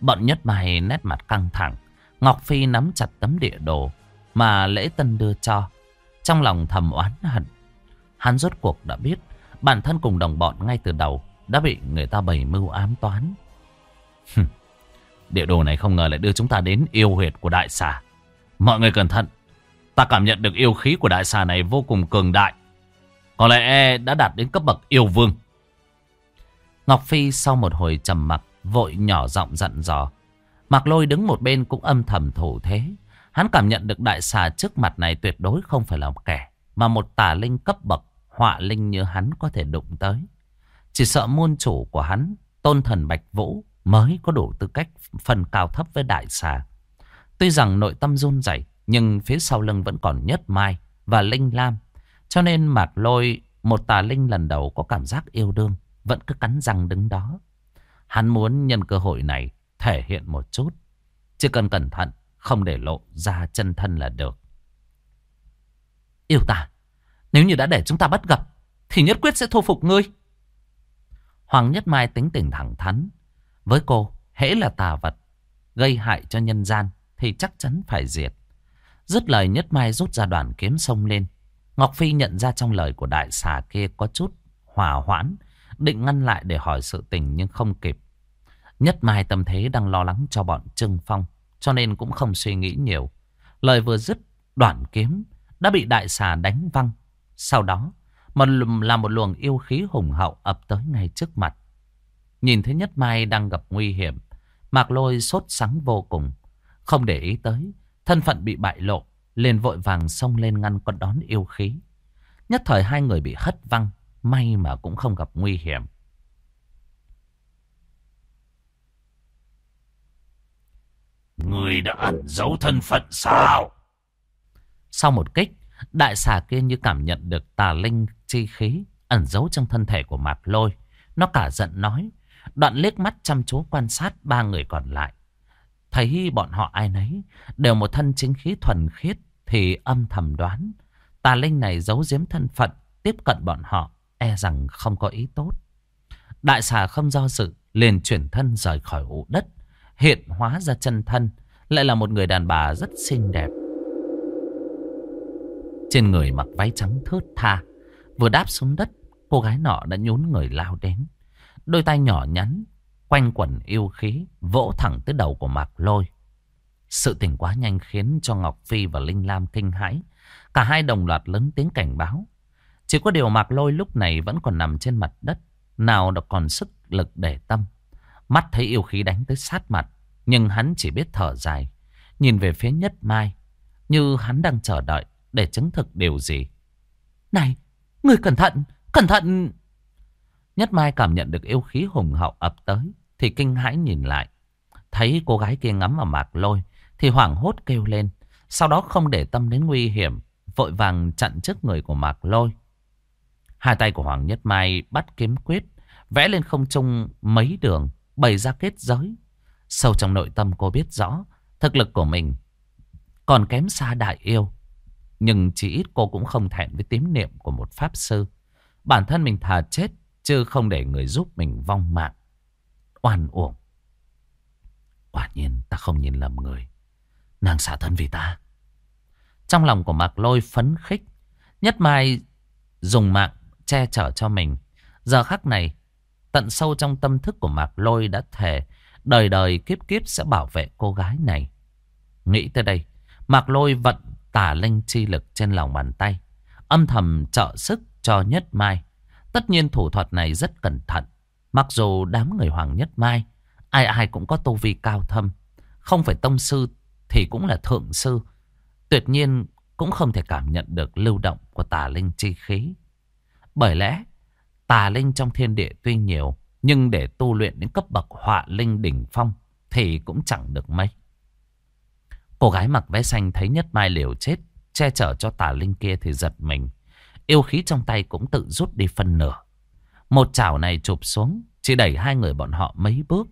S1: Bọn Nhất Mai nét mặt căng thẳng, Ngọc Phi nắm chặt tấm địa đồ mà lễ tân đưa cho. Trong lòng thầm oán hận. Hắn rốt cuộc đã biết bản thân cùng đồng bọn ngay từ đầu đã bị người ta bày mưu ám toán. Địa đồ này không ngờ lại đưa chúng ta đến yêu huyệt của đại xà. Mọi người cẩn thận. Ta cảm nhận được yêu khí của đại xà này vô cùng cường đại. Có lẽ đã đạt đến cấp bậc yêu vương. Ngọc Phi sau một hồi trầm mặc, vội nhỏ giọng dặn dò. Mạc Lôi đứng một bên cũng âm thầm thủ thế. Hắn cảm nhận được đại xà trước mặt này tuyệt đối không phải là một kẻ, mà một tà linh cấp bậc, họa linh như hắn có thể đụng tới. Chỉ sợ môn chủ của hắn, tôn thần Bạch Vũ, mới có đủ tư cách phần cao thấp với đại xà. Tuy rằng nội tâm run rẩy nhưng phía sau lưng vẫn còn nhất mai và linh lam. Cho nên mạc lôi một tà linh lần đầu có cảm giác yêu đương, vẫn cứ cắn răng đứng đó. Hắn muốn nhân cơ hội này thể hiện một chút. Chỉ cần cẩn thận, không để lộ ra chân thân là được. Yêu ta, nếu như đã để chúng ta bắt gặp, thì nhất quyết sẽ thu phục ngươi. Hoàng Nhất Mai tính tình thẳng thắn. Với cô, hễ là tà vật, gây hại cho nhân gian, thì chắc chắn phải diệt. Dứt lời Nhất Mai rút ra đoàn kiếm sông lên. Ngọc Phi nhận ra trong lời của đại xà kia có chút hòa hoãn, định ngăn lại để hỏi sự tình nhưng không kịp. Nhất Mai tâm thế đang lo lắng cho bọn Trưng Phong. Cho nên cũng không suy nghĩ nhiều. Lời vừa dứt, đoạn kiếm đã bị đại xà đánh văng. Sau đó, một là một luồng yêu khí hùng hậu ập tới ngay trước mặt. Nhìn thấy Nhất Mai đang gặp nguy hiểm, Mạc Lôi sốt sắng vô cùng. Không để ý tới, thân phận bị bại lộ, liền vội vàng xông lên ngăn con đón yêu khí. Nhất thời hai người bị hất văng, may mà cũng không gặp nguy hiểm.
S2: Người đã ẩn giấu thân phận sao?
S1: Sau một kích, Đại xà kia như cảm nhận được tà linh chi khí ẩn giấu trong thân thể của Mạc Lôi. Nó cả giận nói. Đoạn liếc mắt chăm chú quan sát ba người còn lại. Thấy bọn họ ai nấy đều một thân chính khí thuần khiết thì âm thầm đoán. Tà linh này giấu giếm thân phận tiếp cận bọn họ e rằng không có ý tốt. Đại xà không do dự liền chuyển thân rời khỏi ụ đất hiện hóa ra chân thân lại là một người đàn bà rất xinh đẹp. Trên người mặc váy trắng thướt tha, vừa đáp xuống đất, cô gái nọ đã nhún người lao đến. Đôi tay nhỏ nhắn, quanh quẩn yêu khí, vỗ thẳng tới đầu của Mạc Lôi. Sự tỉnh quá nhanh khiến cho Ngọc Phi và Linh Lam kinh hãi. Cả hai đồng loạt lớn tiếng cảnh báo. Chỉ có điều Mạc Lôi lúc này vẫn còn nằm trên mặt đất, nào đã còn sức lực để tâm. Mắt thấy yêu khí đánh tới sát mặt, nhưng hắn chỉ biết thở dài, nhìn về phía Nhất Mai, như hắn đang chờ đợi để chứng thực điều gì. Này, người cẩn thận, cẩn thận! Nhất Mai cảm nhận được yêu khí hùng hậu ập tới, thì kinh hãi nhìn lại. Thấy cô gái kia ngắm vào mạc lôi, thì hoảng hốt kêu lên. Sau đó không để tâm đến nguy hiểm, vội vàng chặn trước người của mạc lôi. Hai tay của Hoàng Nhất Mai bắt kiếm quyết, vẽ lên không trung mấy đường, bày ra kết giới. Sâu trong nội tâm cô biết rõ, thực lực của mình còn kém xa đại yêu. Nhưng chỉ ít cô cũng không thẹn với tín niệm của một pháp sư. Bản thân mình thà chết, chứ không để người giúp mình vong mạng. Oan uổng. Quả nhiên ta không nhìn lầm người. Nàng xả thân vì ta. Trong lòng của Mạc Lôi phấn khích. Nhất Mai dùng mạng che chở cho mình. Giờ khắc này, tận sâu trong tâm thức của Mạc Lôi đã thề đời đời kiếp kiếp sẽ bảo vệ cô gái này. Nghĩ tới đây, Mạc Lôi vận tả linh chi lực trên lòng bàn tay, âm thầm trợ sức cho Nhất Mai. Tất nhiên thủ thuật này rất cẩn thận, mặc dù đám người Hoàng Nhất Mai, ai ai cũng có tu vi cao thâm, không phải tông sư thì cũng là thượng sư. Tuyệt nhiên cũng không thể cảm nhận được lưu động của tà linh chi khí. Bởi lẽ, tà linh trong thiên địa tuy nhiều, nhưng để tu luyện đến cấp bậc họa linh đỉnh phong thì cũng chẳng được mấy. Cô gái mặc váy xanh thấy nhất mai liều chết, che chở cho tà linh kia thì giật mình. Yêu khí trong tay cũng tự rút đi phân nửa. Một chảo này chụp xuống, chỉ đẩy hai người bọn họ mấy bước.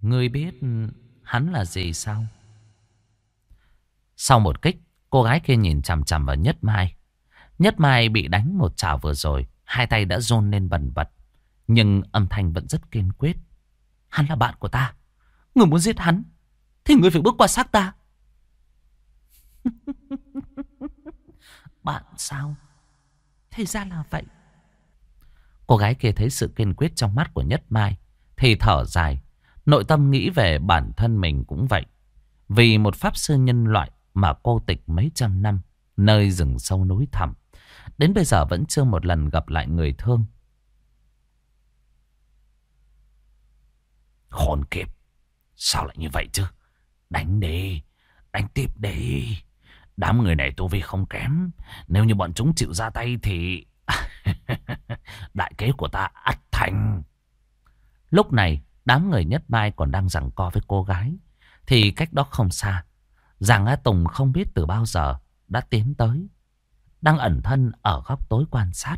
S1: Ngươi biết hắn là gì sao? Sau một kích, cô gái kia nhìn chằm chằm vào Nhất Mai. Nhất Mai bị đánh một chảo vừa rồi, hai tay đã rôn lên bần bật. Nhưng âm thanh vẫn rất kiên quyết. Hắn là bạn của ta. Người muốn giết hắn, thì người phải bước qua xác ta. bạn sao? Thì ra là vậy. Cô gái kia thấy sự kiên quyết trong mắt của Nhất Mai, thì thở dài. Nội tâm nghĩ về bản thân mình cũng vậy. Vì một pháp sư nhân loại mà cô tịch mấy trăm năm, nơi rừng sâu núi thẳm. Đến bây giờ vẫn chưa một lần gặp lại người thương. Khốn kiếp. Sao lại như vậy chứ? Đánh đi. Đánh tiếp đi. Đám người này tu vi không kém. Nếu như bọn chúng chịu ra tay thì... Đại kế của ta ắt thành. Lúc này, đám người nhất mai còn đang giằng co với cô gái. Thì cách đó không xa. Giàng A Tùng không biết từ bao giờ đã tiến tới đang ẩn thân ở góc tối quan sát.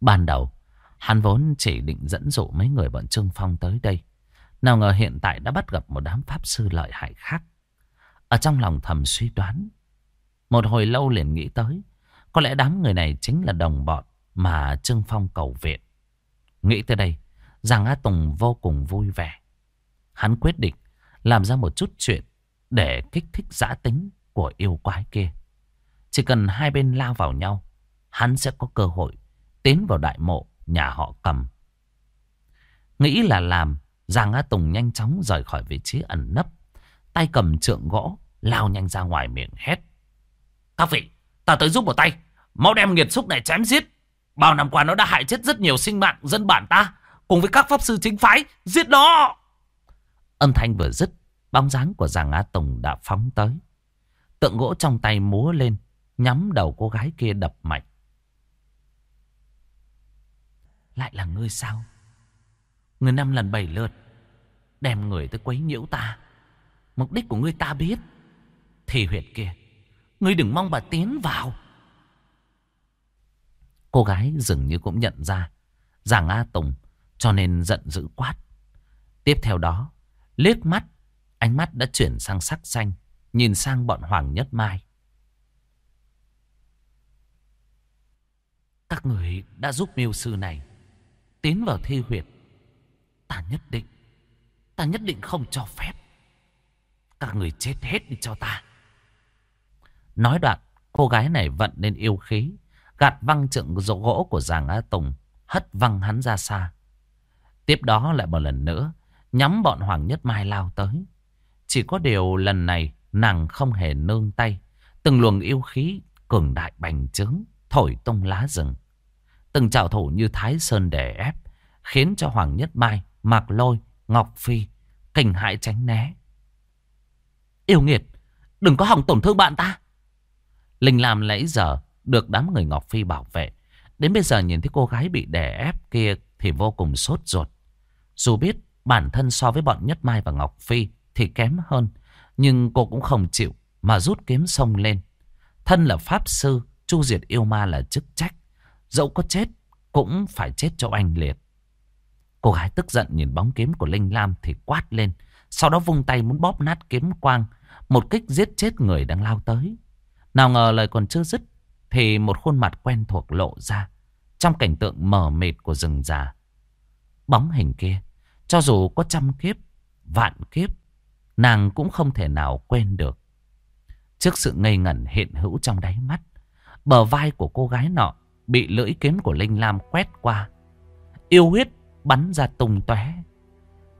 S1: Ban đầu, hắn vốn chỉ định dẫn dụ mấy người bọn Trương Phong tới đây. Nào ngờ hiện tại đã bắt gặp một đám pháp sư lợi hại khác. Ở trong lòng thầm suy đoán. Một hồi lâu liền nghĩ tới. Có lẽ đám người này chính là đồng bọn mà Trương Phong cầu viện. Nghĩ tới đây, Giang Á Tùng vô cùng vui vẻ. Hắn quyết định làm ra một chút chuyện để kích thích giã tính của yêu quái kia. Chỉ cần hai bên lao vào nhau, hắn sẽ có cơ hội tiến vào đại mộ nhà họ cầm. Nghĩ là làm, Giang Á Tùng nhanh chóng rời khỏi vị trí ẩn nấp. Tay cầm trượng gỗ, lao nhanh ra ngoài miệng hét. Các vị, ta tới giúp một tay. Mau đem nghiệt xúc này chém giết. Bao năm qua nó đã hại chết rất nhiều sinh mạng dân bản ta. Cùng với các pháp sư chính phái, giết nó. Âm thanh vừa dứt, bóng dáng của giàng Á Tùng đã phóng tới. Tượng gỗ trong tay múa lên, Nhắm đầu cô gái kia đập mạnh. Lại là ngươi sao? Người năm lần bảy lượt. Đem người tới quấy nhiễu ta. Mục đích của ngươi ta biết. Thì huyệt kia. Ngươi đừng mong bà tiến vào. Cô gái dường như cũng nhận ra. Giàng A Tùng cho nên giận dữ quát. Tiếp theo đó. Liếc mắt. Ánh mắt đã chuyển sang sắc xanh. Nhìn sang bọn Hoàng Nhất Mai. Các người đã giúp miêu sư này tiến vào thi huyệt. Ta nhất định, ta nhất định không cho phép. Các người chết hết đi cho ta. Nói đoạn, cô gái này vận lên yêu khí, gạt văng trượng rỗ gỗ của Giàng Á Tùng, hất văng hắn ra xa. Tiếp đó lại một lần nữa, nhắm bọn Hoàng Nhất Mai lao tới. Chỉ có điều lần này nàng không hề nương tay. Từng luồng yêu khí cường đại bành trướng, thổi tung lá rừng. Từng trào thủ như Thái Sơn đè ép, khiến cho Hoàng Nhất Mai, Mạc Lôi, Ngọc Phi kinh hại tránh né. Yêu nghiệt, đừng có hỏng tổn thương bạn ta. Linh Lam nãy giờ được đám người Ngọc Phi bảo vệ. Đến bây giờ nhìn thấy cô gái bị đè ép kia thì vô cùng sốt ruột. Dù biết bản thân so với bọn Nhất Mai và Ngọc Phi thì kém hơn. Nhưng cô cũng không chịu mà rút kiếm sông lên. Thân là Pháp Sư, chu diệt yêu ma là chức trách. Dẫu có chết cũng phải chết cho anh liệt. Cô gái tức giận nhìn bóng kiếm của Linh Lam thì quát lên. Sau đó vung tay muốn bóp nát kiếm quang. Một kích giết chết người đang lao tới. Nào ngờ lời còn chưa dứt. Thì một khuôn mặt quen thuộc lộ ra. Trong cảnh tượng mờ mịt của rừng già. Bóng hình kia. Cho dù có trăm kiếp, vạn kiếp. Nàng cũng không thể nào quên được. Trước sự ngây ngẩn hiện hữu trong đáy mắt. Bờ vai của cô gái nọ bị lưỡi kiếm của Linh Lam quét qua. Yêu huyết bắn ra tung tóe.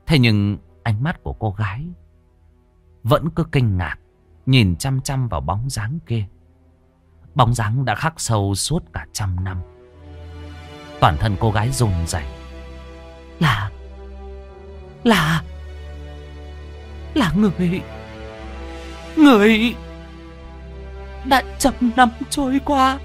S1: Thế nhưng ánh mắt của cô gái vẫn cứ kinh ngạc, nhìn chăm chăm vào bóng dáng kia. Bóng dáng đã khắc sâu suốt cả trăm năm. Toàn thân cô gái run rẩy. Là... Là... Là người... Người... Đã trăm năm trôi qua...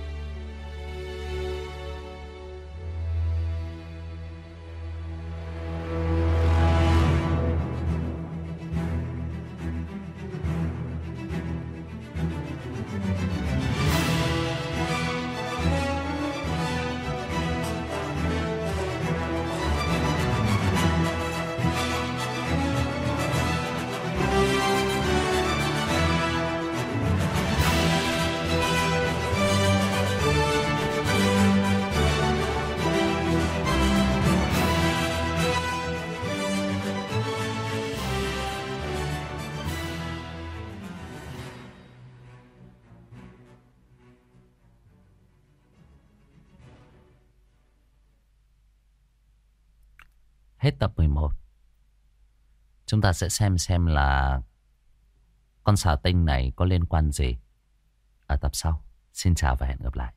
S1: ta sẽ xem xem là Con xà tinh này có liên quan gì Ở tập sau. Xin chào và hẹn gặp lại.